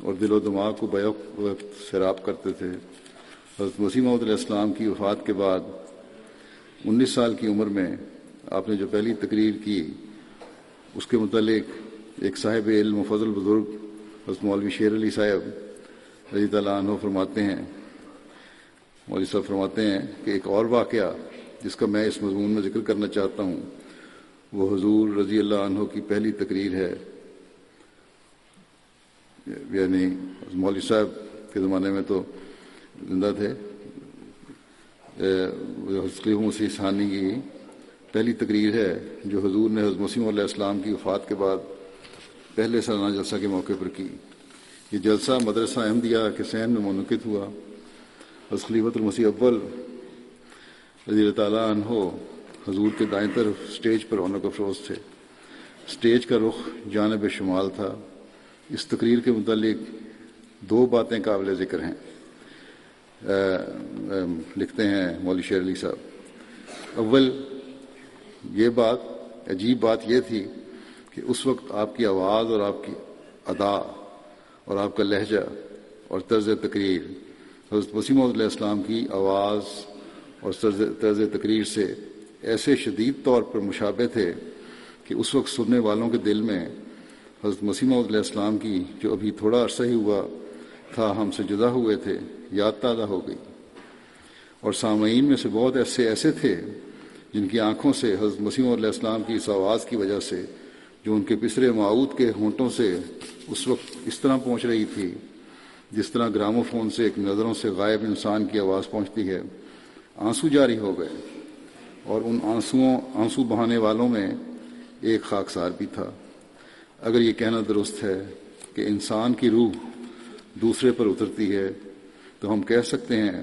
Speaker 2: اور دل و دماغ کو بیک وقت سیراب کرتے تھے۔ حضرت وسیم علیہ السلام کی وفات کے بعد انیس سال کی عمر میں آپ نے جو پہلی تقریر کی، اس کے متعلق ایک صاحب علم و فضل بزرگ حضرت مولوی شیر علی صاحب رضی اللہ عنہ فرماتے ہیں۔ مولوی صاحب فرماتے ہیں کہ ایک اور واقعہ جس کا میں اس مضمون میں ذکر کرنا چاہتا ہوں۔ وہ حضور رضی اللہ عنہ کی پہلی تقریر ہے۔ یعنی مولوی صاحب کے زمانے میں تو زندہ تھے۔ حسقیف مسیح ثانی کی پہلی تقریر ہے جو حضور نے حضرت مسیم علیہ السلام کی وفات کے بعد پہلے سالانہ جلسہ کے موقع پر کی۔ یہ جلسہ مدرسہ احمدیہ کے سین میں منعقد ہوا۔ حضرت خلیفت المسیح اول رضی اللہ تعالیٰ عنہ حضور کے دائیں طرف اسٹیج پر رونق افروز تھے۔ اسٹیج کا رخ جانب شمال تھا۔ اس تقریر کے متعلق دو باتیں قابل ذکر ہیں۔ لکھتے ہیں مولوی شیر علی صاحب۔ اول، یہ بات، عجیب بات یہ تھی کہ اس وقت آپ کی آواز اور آپ کی ادا اور آپ کا لہجہ اور طرز تقریر حضرت وسیم علیہ السلام کی آواز اور طرز تقریر سے ایسے شدید طور پر مشابہ تھے کہ اس وقت سننے والوں کے دل میں حضرت مسیم علیہ السلام کی جو ابھی تھوڑا عرصہ ہی ہوا تھا، ہم سے جدا ہوئے تھے، یاد تازہ ہو گئی۔ اور سامعین میں سے بہت ایسے ایسے تھے جن کی آنکھوں سے حضرت مسیم علیہ السلام کی اس آواز کی وجہ سے جو ان کے پسرے معود کے ہونٹوں سے اس وقت اس طرح پہنچ رہی تھی، جس طرح گرامو فون سے ایک نظروں سے غائب انسان کی آواز پہنچتی ہے، آنسو جاری ہو گئے۔ اور ان آنسوؤں آنسو بہانے والوں میں ایک خاکسار بھی تھا۔ اگر یہ کہنا درست ہے کہ انسان کی روح دوسرے پر اترتی ہے، تو ہم کہہ سکتے ہیں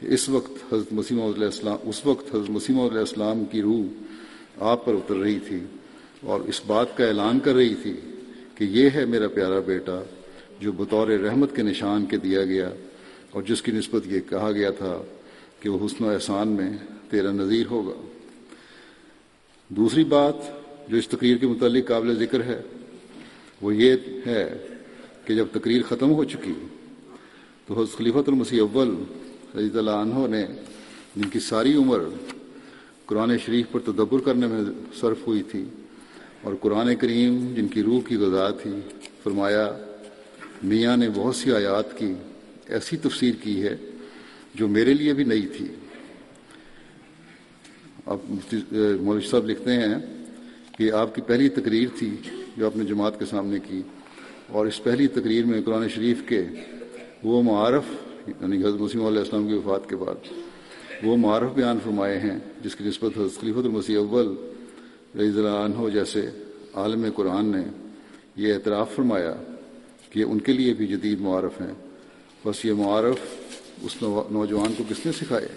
Speaker 2: کہ اس وقت حضرت مسیم علیہ السلام اس وقت حضرت مسیم علیہ السلام کی روح آپ پر اتر رہی تھی اور اس بات کا اعلان کر رہی تھی کہ یہ ہے میرا پیارا بیٹا جو بطور رحمت کے نشان کے دیا گیا اور جس کی نسبت یہ کہا گیا تھا کہ وہ حسن و احسان میں تیرا نظیر ہوگا۔ دوسری بات جو اس تقریر کے متعلق قابل ذکر ہے، وہ یہ ہے کہ جب تقریر ختم ہو چکی، تو حضرت خلیفۃ المسیح اول رضی اللہ عنہ نے، جن کی ساری عمر قرآن شریف پر تدبر کرنے میں صرف ہوئی تھی، اور قرآن کریم جن کی روح کی غذا تھی، فرمایا، میاں نے بہت سی آیات کی ایسی تفسیر کی ہے جو میرے لیے بھی نئی تھی۔ اب مولوی صاحب لکھتے ہیں کہ آپ کی پہلی تقریر تھی جو آپ نے جماعت کے سامنے کی اور اس پہلی تقریر میں قرآن شریف کے وہ معارف یعنی حضرت مسیم علیہ السلام کی وفات کے بعد، وہ معارف بیان فرمائے ہیں، جس کی نسبت حضرت خلیفۃ المسیح اول رضی اللہ عنہ جیسے عالم قرآن نے یہ اعتراف فرمایا کہ ان کے لیے بھی جدید معارف ہیں۔ بس یہ معارف اس نوجوان کو کس نے سکھائے؟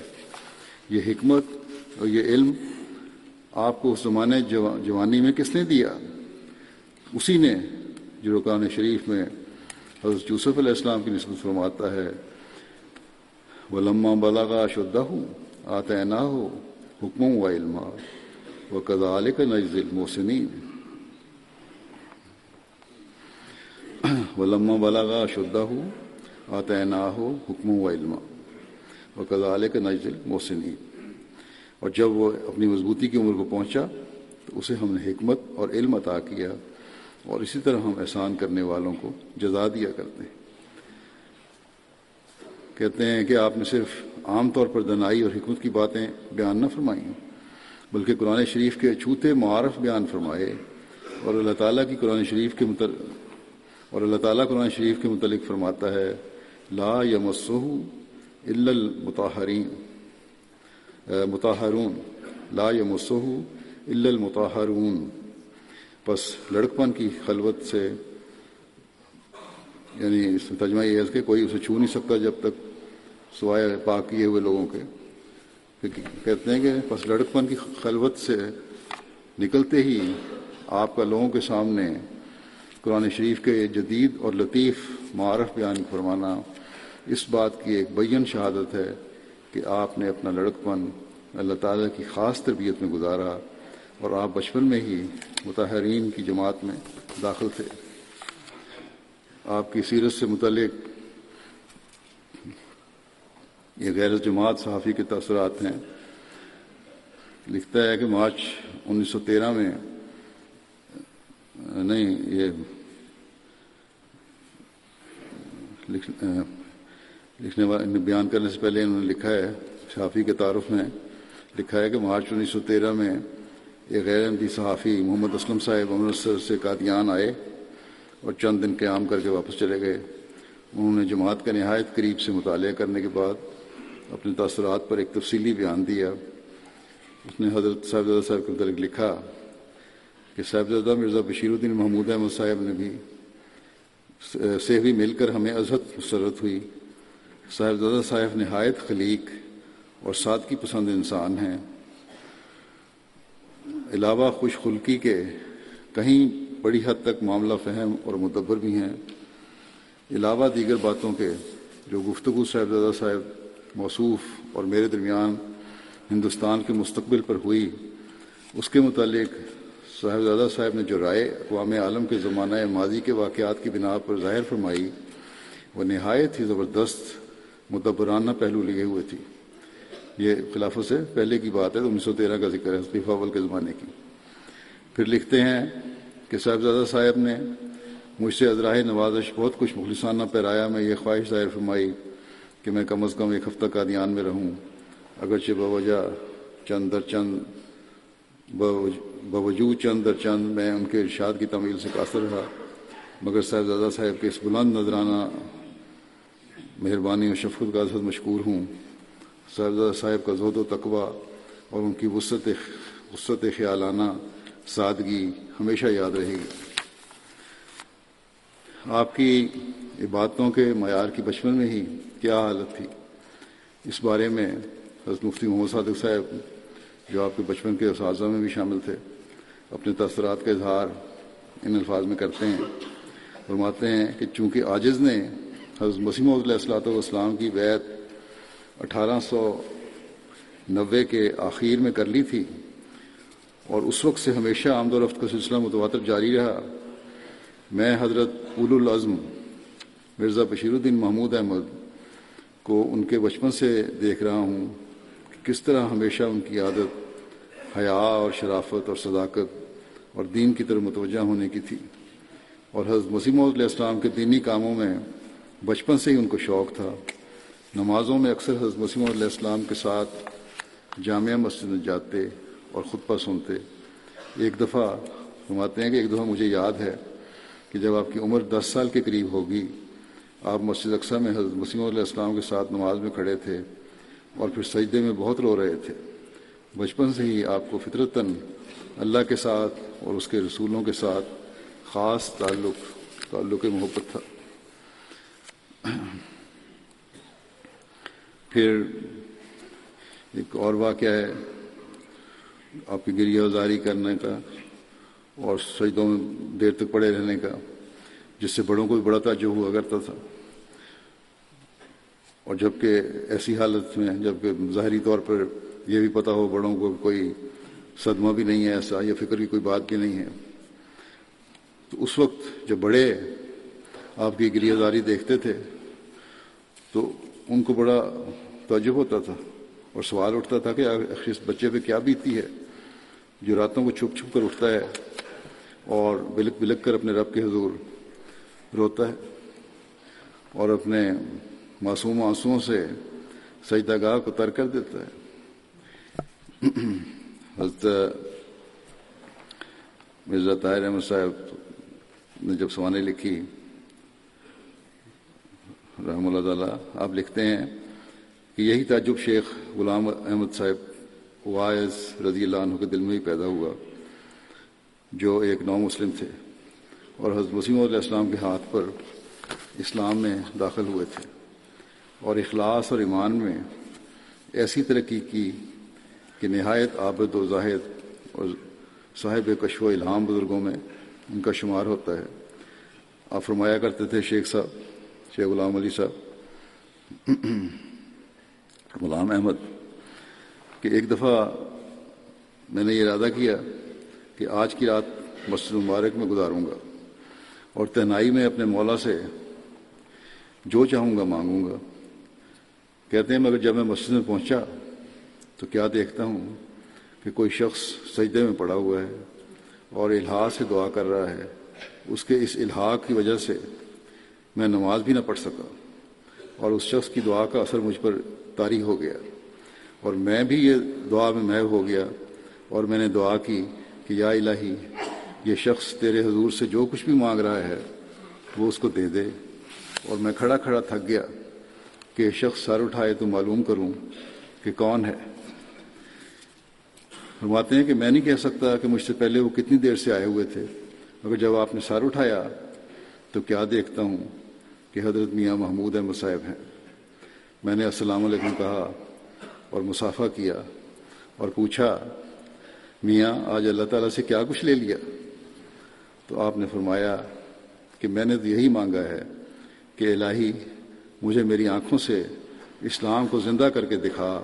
Speaker 2: یہ حکمت اور یہ علم آپ کو اس زمانے جوانی میں کس نے دیا؟ اسی نے جو رکان شریف میں حضرت یوسف علیہ السلام کی نسبت فرماتا ہے وہ لمہ بلاغا شدہ ہوں آتے نہ ہو حکم و علما و کدال کا نجز المحسنین. [clears throat] و لمہ بلاغا شدہ ہوں آتے نہ ہو حکم و علما و کدال کا نجز المحسنین. اور جب وہ اپنی مضبوطی کی عمر کو پہنچا تو اسے ہم نے حکمت اور علم عطا کیا اور اسی طرح ہم احسان کرنے والوں کو جزا دیا کرتے ہیں۔ کہتے ہیں کہ آپ نے صرف عام طور پر دنائی اور حکمت کی باتیں بیان نہ فرمائیں، بلکہ قرآن شریف کے چھوتے معارف بیان فرمائے اور اللہ تعالیٰ کی قرآن شریف کے متعلق اور اللہ تعالیٰ قرآن شریف کے متعلق فرماتا ہے، لا یمسہ الا المطہرین۔ متحرون لا یمسہ الا المطہرون۔ بس لڑکپن کی خلوت سے یعنی اس ترجمہ یہ ہے کہ کوئی اسے چھو نہیں سکتا جب تک سوائے پاک کیے ہوئے لوگوں کے۔ کہتے ہیں کہ بس لڑکپن کی خلوت سے نکلتے ہی آپ کا لوگوں کے سامنے قرآن شریف کے جدید اور لطیف معرف بیان فرمانا، اس بات کی ایک بین شہادت ہے۔ کہ آپ نے اپنا لڑکپن اللہ تعالیٰ کی خاص تربیت میں گزارا اور آپ بچپن میں ہی متحرین کی جماعت میں داخل تھے۔ آپ کی سیرت سے متعلق یہ غیر جماعت صحافی کے تاثرات ہیں۔ لکھتا ہے کہ مارچ انیس سو تیرہ میں، نہیں، یہ لکھنے والے بیان کرنے سے پہلے انہوں نے لکھا ہے، صحافی کے تعارف میں لکھا ہے کہ مارچ انیس سو تیرہ میں ایک غیر احمدی صحافی محمد اسلم صاحب امرتسر سے قادیان آئے اور چند دن قیام کر کے واپس چلے گئے۔ انہوں نے جماعت کا نہایت قریب سے مطالعہ کرنے کے بعد اپنے تاثرات پر ایک تفصیلی بیان دیا۔ اس نے حضرت صاحبزادہ صاحب کے متعلق لکھا کہ صاحبزادہ مرزا بشیر الدین محمود احمد صاحب نے بھی سے بھی مل کر ہمیں عزت مسرت ہوئی۔ صاحبزادہ صاحب نہایت خلیق اور سادگی پسند انسان ہیں۔ علاوہ خوش خلقی کے کہیں بڑی حد تک معاملہ فہم اور مدبر بھی ہیں۔ علاوہ دیگر باتوں کے جو گفتگو صاحبزادہ صاحب موصوف اور میرے درمیان ہندوستان کے مستقبل پر ہوئی، اس کے متعلق صاحبزادہ صاحب نے جو رائے اقوام عالم کے زمانہ ماضی کے واقعات کی بنا پر ظاہر فرمائی، وہ نہایت ہی زبردست مدبرانہ پہلو لگے ہوئے تھی۔ یہ خلافت سے پہلے کی بات ہے، تو انیس سو تیرہ کا ذکر ہے، خلیفہ اول کے زمانے کی۔ پھر لکھتے ہیں کہ صاحبزادہ صاحب نے مجھ سے ازراہ نوازش بہت کچھ مخلصانہ پیرایا، میں یہ خواہش ظاہر فرمائی کہ میں کم از کم ایک ہفتہ کا میں رہوں۔ اگرچہ بوجہ چند در چند بوجود چند در چند میں ان کے ارشاد کی تعمیل سے قاصر رہا، مگر صاحبزادہ صاحب کے اس بلند نذرانہ مہربانی اور شفقت کا عزت مشکور ہوں۔ صاحبزادہ صاحب کا زہد و تقوی اور ان کی وسط وسط خیالانہ سادگی ہمیشہ یاد رہے گی۔ آپ کی عبادتوں کے معیار کی بچپن میں ہی کیا حالت تھی؟ اس بارے میں حضرت مفتی محمد صادق صاحب، جو آپ کے بچپن کے اساتذہ میں بھی شامل تھے، اپنے تاثرات کا اظہار ان الفاظ میں کرتے ہیں۔ فرماتے ہیں کہ چونکہ عاجز نے حضرت مسیم علیہ السلاۃ والسلام کی بیت اٹھارہ سو نوے کے آخر میں کر لی تھی اور اس وقت سے ہمیشہ آمد و رفت کا سلسلہ متواتر جاری رہا۔ میں حضرت اول العزم مرزا بشیر الدین محمود احمد کو ان کے بچپن سے دیکھ رہا ہوں کہ کس طرح ہمیشہ ان کی عادت، حیا اور شرافت اور صداقت اور دین کی طرف متوجہ ہونے کی تھی۔ اور حضرت مسیم علیہ السلام کے دینی کاموں میں بچپن سے ہی ان کو شوق تھا۔ نمازوں میں اکثر حضرت مسیم علیہ السلام کے ساتھ جامعہ مسجد میں جاتے اور خطبہ سنتے۔ ایک دفعہ فرماتے ہیں کہ ایک دفعہ مجھے یاد ہے کہ جب آپ کی عمر دس سال کے قریب ہوگی، آپ مسجد اقسا میں حضرت مسیم علیہ السلام کے ساتھ نماز میں کھڑے تھے اور پھر سجدے میں بہت رو رہے تھے۔ بچپن سے ہی آپ کو فطرتاً اللہ کے ساتھ اور اس کے رسولوں کے ساتھ خاص تعلق تعلق محبت تھا۔ پھر ایک اور واقعہ ہے، آپ کی گریہ ازاری کرنے کا اور سجدوں میں دیر تک پڑے رہنے کا، جس سے بڑوں کو بھی بڑا تعجب ہوا کرتا تھا۔ اور جبکہ ایسی حالت میں، جبکہ ظاہری طور پر یہ بھی پتہ ہو بڑوں کو کوئی صدمہ بھی نہیں ہے ایسا یا فکر کی کوئی بات بھی نہیں ہے۔ تو اس وقت جب بڑے آپ کی گریہ داری دیکھتے تھے تو ان کو بڑا تعجب ہوتا تھا اور سوال اٹھتا تھا کہ اس بچے پہ کیا بیتی ہے جو راتوں کو چھپ چھپ کر اٹھتا ہے اور بلک بلک کر اپنے رب کے حضور روتا ہے اور اپنے معصوم آنسوؤں سے سجدہ گاہ کو تر کر دیتا ہے۔ [clears throat] حضرت مرزا طاہر احمد صاحب نے جب سوانے لکھی رحم اللہ تعالیٰ، آپ لکھتے ہیں کہ یہی تعجب شیخ غلام احمد صاحب وائز رضی اللہ عنہ کے دل میں ہی پیدا ہوا، جو ایک نو مسلم تھے اور حضرت وسیم علیہ السلام کے ہاتھ پر اسلام میں داخل ہوئے تھے۔ اور اخلاص اور ایمان میں ایسی ترقی کی کہ نہایت عابد و زاہد اور صاحب کشف و الہام بزرگوں میں ان کا شمار ہوتا ہے۔ آپ فرمایا کرتے تھے شیخ صاحب شیخ غلام علی صاحب، غلام احمد، کہ ایک دفعہ میں نے یہ ارادہ کیا کہ آج کی رات مسجد مبارک میں گزاروں گا اور تنہائی میں اپنے مولا سے جو چاہوں گا مانگوں گا۔ کہتے ہیں، مگر جب میں مسجد میں پہنچا تو کیا دیکھتا ہوں کہ کوئی شخص سجدے میں پڑا ہوا ہے اور الحاظ سے دعا کر رہا ہے۔ اس کے اس الحاق کی وجہ سے میں نماز بھی نہ پڑھ سکا اور اس شخص کی دعا کا اثر مجھ پر طاری ہو گیا اور میں بھی یہ دعا میں محو ہو گیا اور میں نے دعا کی کہ یا الہی، یہ شخص تیرے حضور سے جو کچھ بھی مانگ رہا ہے، وہ اس کو دے دے۔ اور میں کھڑا کھڑا تھک گیا کہ شخص سر اٹھائے تو معلوم کروں کہ کون ہے۔ فرماتے ہیں کہ میں نہیں کہہ سکتا کہ مجھ سے پہلے وہ کتنی دیر سے آئے ہوئے تھے، مگر جب آپ نے سر اٹھایا تو کیا دیکھتا ہوں؟ کہ حضرت میاں محمود احمد صاحب ہیں۔ میں نے السلام علیکم کہا اور مسافہ کیا اور پوچھا، میاں، آج اللہ تعالیٰ سے کیا کچھ لے لیا؟ تو آپ نے فرمایا کہ میں نے تو یہی مانگا ہے کہ الہی، مجھے میری آنکھوں سے اسلام کو زندہ کر کے دکھا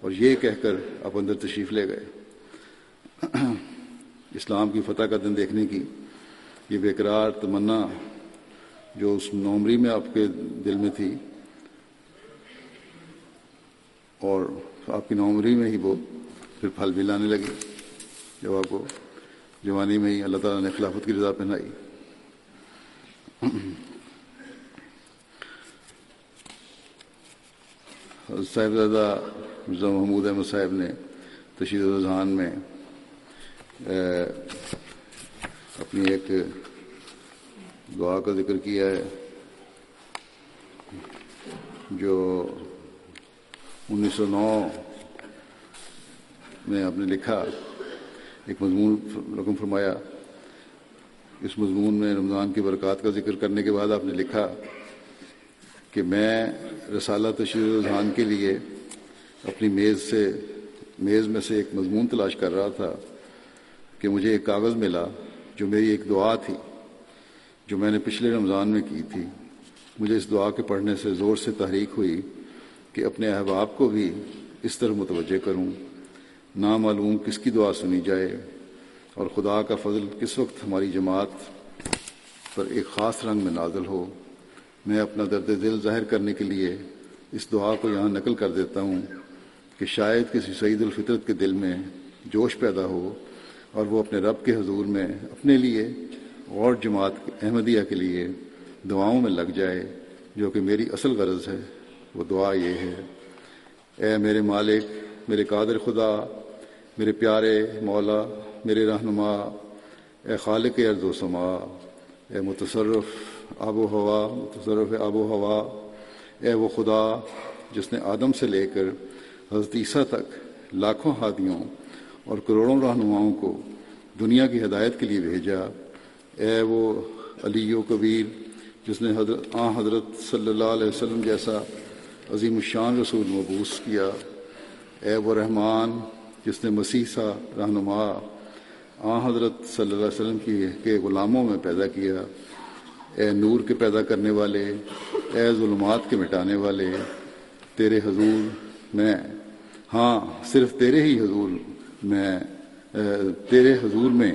Speaker 2: اور یہ کہہ کر آپ اندر تشریف لے گئے۔ [clears throat] اسلام کی فتح کا دن دیکھنے کی یہ بےقرار تمنا جو اس نومری میں آپ کے دل میں تھی اور آپ کی نومری میں ہی وہ پھر پھل بھی لانے لگی جب آپ کو جوانی میں ہی اللہ تعالیٰ نے خلافت کی رضا پہنائی۔ صاحبزادہ مرزا محمود احمد صاحب نے تشہیر الرحان میں اپنی ایک دعا کا ذکر کیا ہے، جو انیس سو نو میں آپ نے لکھا، ایک مضمون رقم فرمایا، اس مضمون میں رمضان کی برکات کا ذکر کرنے کے بعد آپ نے لکھا کہ میں رسالہ تشریح رجحان کے لیے اپنی میز سے، میز میں سے ایک مضمون تلاش کر رہا تھا کہ مجھے ایک کاغذ ملا جو میری ایک دعا تھی۔ جو میں نے پچھلے رمضان میں کی تھی، مجھے اس دعا کے پڑھنے سے زور سے تحریک ہوئی کہ اپنے احباب کو بھی اس طرح متوجہ کروں۔ نامعلوم کس کی دعا سنی جائے اور خدا کا فضل کس وقت ہماری جماعت پر ایک خاص رنگ میں نازل ہو۔ میں اپنا درد دل ظاہر کرنے کے لیے اس دعا کو یہاں نقل کر دیتا ہوں کہ شاید کسی سعید الفطرت کے دل میں جوش پیدا ہو اور وہ اپنے رب کے حضور میں اپنے لیے اور جماعت احمدیہ کے لیے دعاؤں میں لگ جائے، جو کہ میری اصل غرض ہے، وہ دعا یہ ہے، اے میرے مالک، میرے قادر خدا، میرے پیارے مولا، میرے رہنما، اے خالق ارض و سما، اے متصرف آب و ہوا، متصرف آب و ہوا، اے وہ خدا جس نے آدم سے لے کر حضرت عیسیٰ تک لاکھوں ہادیوں اور کروڑوں رہنماؤں کو دنیا کی ہدایت کے لیے بھیجا اے وہ علی و کبیر، جس نے حضرت آ حضرت صلی اللہ علیہ وسلم جیسا عظیم الشان رسول مبوس کیا۔ اے وہ رحمان، جس نے مسیح سا رہنما آ حضرت صلی اللہ علیہ وسلم کی کے غلاموں میں پیدا کیا۔ اے نور کے پیدا کرنے والے، اے ظلمات کے مٹانے والے، تیرے حضور میں ہاں صرف تیرے ہی حضور میں تیرے حضور میں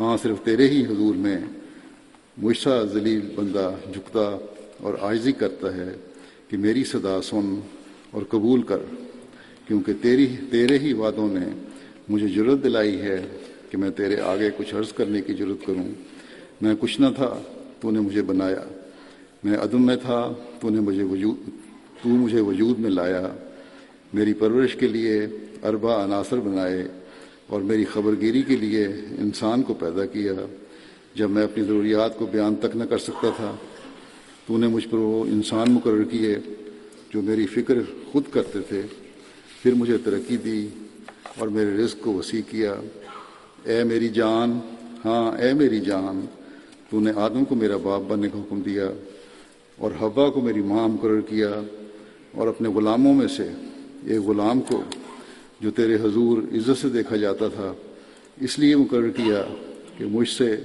Speaker 2: ہاں صرف تیرے ہی حضور میں مشا ذلیل بندہ جھکتا اور عائضی کرتا ہے کہ میری صدا سن اور قبول کر، کیونکہ تیری، تیرے ہی وعدوں نے مجھے ضرورت دلائی ہے کہ میں تیرے آگے کچھ عرض کرنے کی ضرورت کروں۔ میں کچھ نہ تھا، تو نے مجھے بنایا۔ میں عدم میں تھا، تو نے مجھے وجود، تو مجھے وجود میں لایا۔ میری پرورش کے لیے اربا عناصر بنائے۔ اور میری خبرگیری کے لیے انسان کو پیدا کیا جب میں اپنی ضروریات کو بیان تک نہ کر سکتا تھا۔ تو نے مجھ پر وہ انسان مقرر کیے جو میری فکر خود کرتے تھے۔ پھر مجھے ترقی دی اور میرے رزق کو وسیع کیا۔ اے میری جان ہاں اے میری جان، تو نے آدم کو میرا باپ بننے کا حکم دیا اور ہوا کو میری ماں مقرر کیا اور اپنے غلاموں میں سے ایک غلام کو جو تیرے حضور عزت سے دیکھا جاتا تھا، اس لیے مقرر کیا کہ مجھ سے،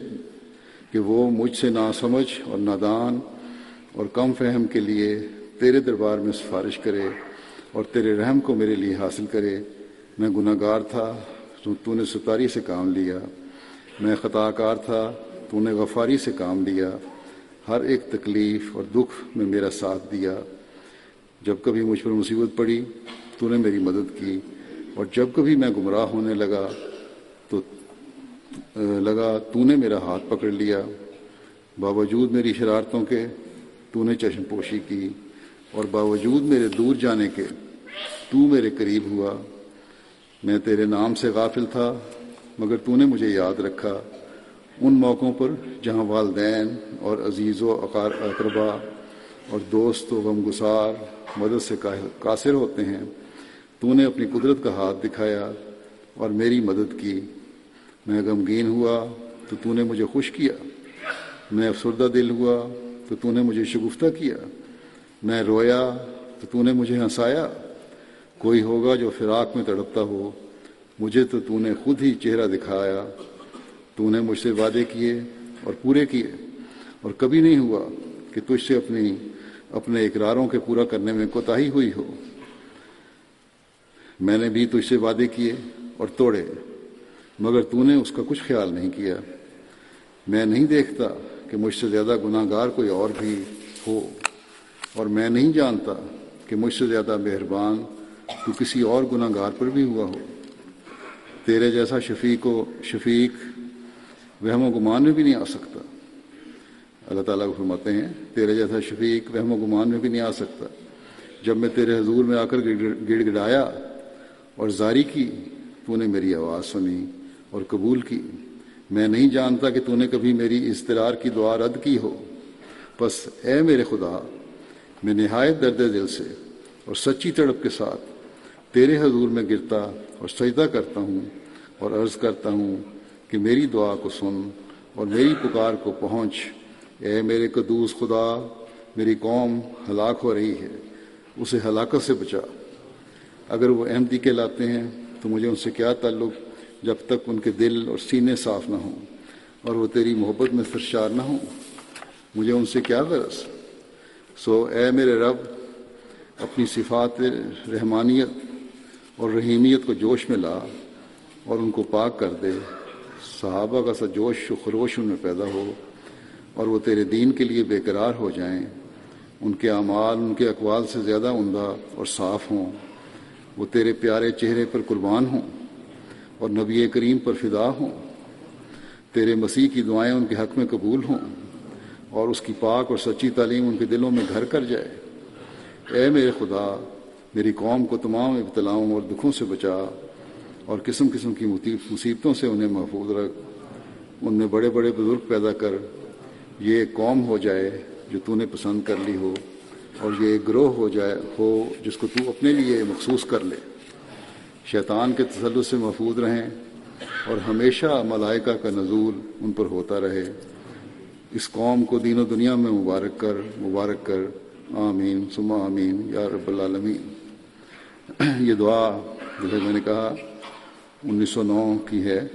Speaker 2: کہ وہ مجھ سے نا سمجھ اور نادان اور کم فہم کے لیے تیرے دربار میں سفارش کرے اور تیرے رحم کو میرے لیے حاصل کرے۔ میں گناہ گار تھا، تو نے ستاری سے کام لیا۔ میں خطا کار تھا، تو نے غفاری سے کام لیا۔ ہر ایک تکلیف اور دکھ میں میرا ساتھ دیا۔ جب کبھی مجھ پر مصیبت پڑی، تو نے میری مدد کی۔ اور جب کبھی میں گمراہ ہونے لگا تو لگا، تو نے میرا ہاتھ پکڑ لیا۔ باوجود میری شرارتوں کے، تو نے چشم پوشی کی۔ اور باوجود میرے دور جانے کے، تو میرے قریب ہوا۔ میں تیرے نام سے غافل تھا، مگر تو نے مجھے یاد رکھا۔ ان موقعوں پر جہاں والدین اور عزیز و اقار، اقربا اور دوست و غم گسار مدد سے قاصر ہوتے ہیں تو نے اپنی قدرت کا ہاتھ دکھایا اور میری مدد کی۔ میں غمگین ہوا تو تو نے مجھے خوش کیا۔ میں افسردہ دل ہوا تو تو نے مجھے شگفتہ کیا۔ میں رویا تو تو نے مجھے ہنسایا۔ کوئی ہوگا جو فراق میں تڑپتا ہو، مجھے تو تو نے خود ہی چہرہ دکھایا۔ تو نے مجھ سے وعدے کیے اور پورے کیے۔ اور کبھی نہیں ہوا کہ تجھ سے اپنی، اپنے اقراروں کے پورا کرنے میں کوتاہی ہوئی ہو۔ میں نے بھی تجھ سے وعدے کیے اور توڑے، مگر تو نے اس کا کچھ خیال نہیں کیا۔ میں نہیں دیکھتا کہ مجھ سے زیادہ گناہ گار کوئی اور بھی ہو، اور میں نہیں جانتا کہ مجھ سے زیادہ مہربان تو کسی اور گناہ گار پر بھی ہوا ہو۔ تیرے جیسا شفیق و شفیق وہم و گمان میں بھی نہیں آ سکتا۔ اللہ تعالیٰ کو فرماتے ہیں، تیرے جیسا شفیق وہم و گمان میں بھی نہیں آ سکتا۔ جب میں تیرے حضور میں آ کر گڑ، گڑایا اور زاری کی تو نے میری آواز سنی اور قبول کی۔ میں نہیں جانتا کہ تو نے کبھی میری اضطرار کی دعا رد کی ہو۔ بس اے میرے خدا، میں نہایت درد دل سے اور سچی تڑپ کے ساتھ تیرے حضور میں گرتا اور سجدہ کرتا ہوں اور عرض کرتا ہوں کہ میری دعا کو سن اور میری پکار کو پہنچ۔ اے میرے قدوس خدا، میری قوم ہلاک ہو رہی ہے، اسے ہلاکت سے بچا۔ اگر وہ احمدی کہلاتے ہیں، تو مجھے ان سے کیا تعلق جب تک ان کے دل اور سینے صاف نہ ہوں اور وہ تیری محبت میں سرشار نہ ہوں؟ مجھے ان سے کیا غرض؟ سو اے میرے رب، اپنی صفات، رحمانیت اور رحیمیت کو جوش میں لا اور ان کو پاک کر دے۔ صحابہ کا سا جوش و خروش ان میں پیدا ہو اور وہ تیرے دین کے لیے بے قرار ہو جائیں۔ ان کے اعمال، ان کے اقوال سے زیادہ عمدہ اور صاف ہوں۔ وہ تیرے پیارے چہرے پر قربان ہوں اور نبی کریم پر فدا ہوں۔ تیرے مسیح کی دعائیں ان کے حق میں قبول ہوں اور اس کی پاک اور سچی تعلیم ان کے دلوں میں گھر کر جائے۔ اے میرے خدا، میری قوم کو تمام ابتلاؤں اور دکھوں سے بچا اور قسم قسم کی مصیبتوں سے انہیں محفوظ رکھ۔ ان میں بڑے بڑے بزرگ پیدا کر۔ یہ قوم ہو جائے جو تو نے پسند کر لی ہو۔ اور یہ گروہ ہو جائے، ہو جس کو تو اپنے لیے مخصوص کر لے۔ شیطان کے تسلط سے محفوظ رہیں اور ہمیشہ ملائکہ کا نزول ان پر ہوتا رہے۔ اس قوم کو دین و دنیا میں مبارک کر مبارک کر۔ آمین۔ سما آمین۔ یا رب العالمین۔ یہ دعا جو ہے، میں نے کہا انیس سو نو کی ہے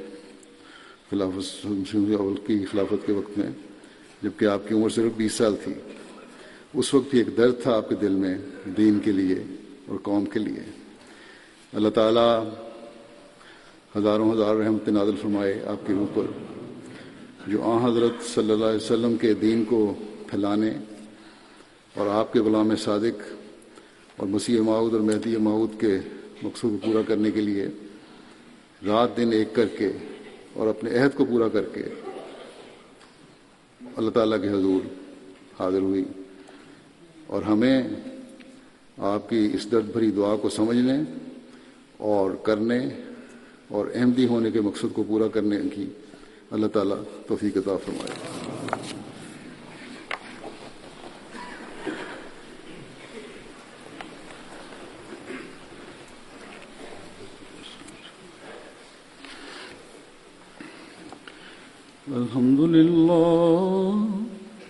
Speaker 2: خلافت کی خلافت کے وقت میں، جبکہ آپ کی عمر صرف بیس سال تھی۔ اس وقت بھی ایک درد تھا آپ کے دل میں، دین کے لیے اور قوم کے لیے۔ اللہ تعالیٰ ہزاروں ہزار رحمت نادل فرمائے آپ کے اوپر، جو آ حضرت صلی اللہ علیہ وسلم کے دین کو پھیلانے اور آپ کے غلام صادق اور مسیح معود اور مہدی معود کے مقصود کو پورا کرنے کے لیے رات دن ایک کر کے اور اپنے عہد کو پورا کر کے اللہ تعالیٰ کے حضور حاضر ہوئی۔ اور ہمیں آپ کی اس درد بھری دعا کو سمجھنے اور کرنے اور احمدی ہونے کے مقصد کو پورا کرنے کی اللہ تعالیٰ توفیق عطا فرمائے۔ الحمد لله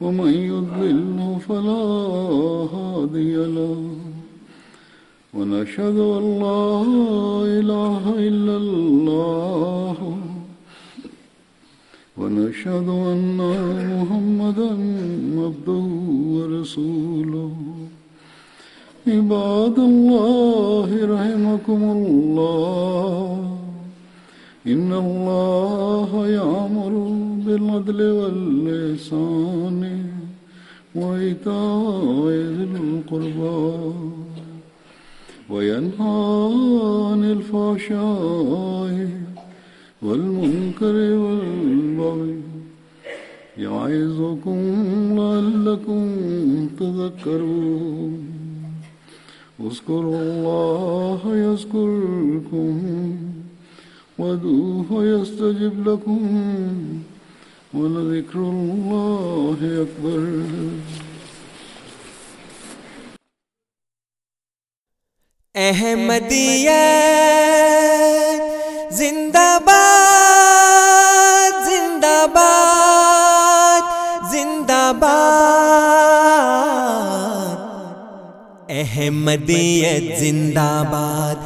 Speaker 2: ومن يضلل فلا هادي له. ونشهد أن لا إله إلا الله. ونشهد أن محمدا عبده ورسوله. عباد الله رحمكم الله. إن الله يأمر بالعدل واللسان، وإيتاء ذي القربى. وينهى عن الفحشاء والمنكر والبغي، يعظكم لعلكم تذكرون. اذكروا الله يذكركم وادعوه يستجب لكم. ولذكر الله أكبر.
Speaker 1: احمدیت زندہ باد زندہ باد زندہ باد احمدیت زندہ باد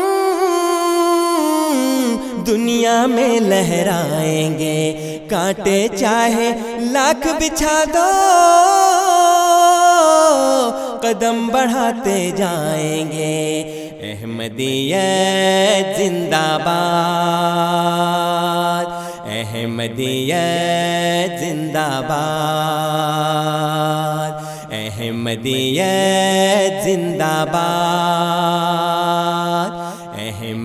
Speaker 1: دنیا میں لہرائیں گے۔ کانٹے چاہے لاکھ بچھا دو، قدم بڑھاتے جائیں گے۔ احمدیت زندہ باد، احمدیت زندہ باد، احمدیت زندہ باد۔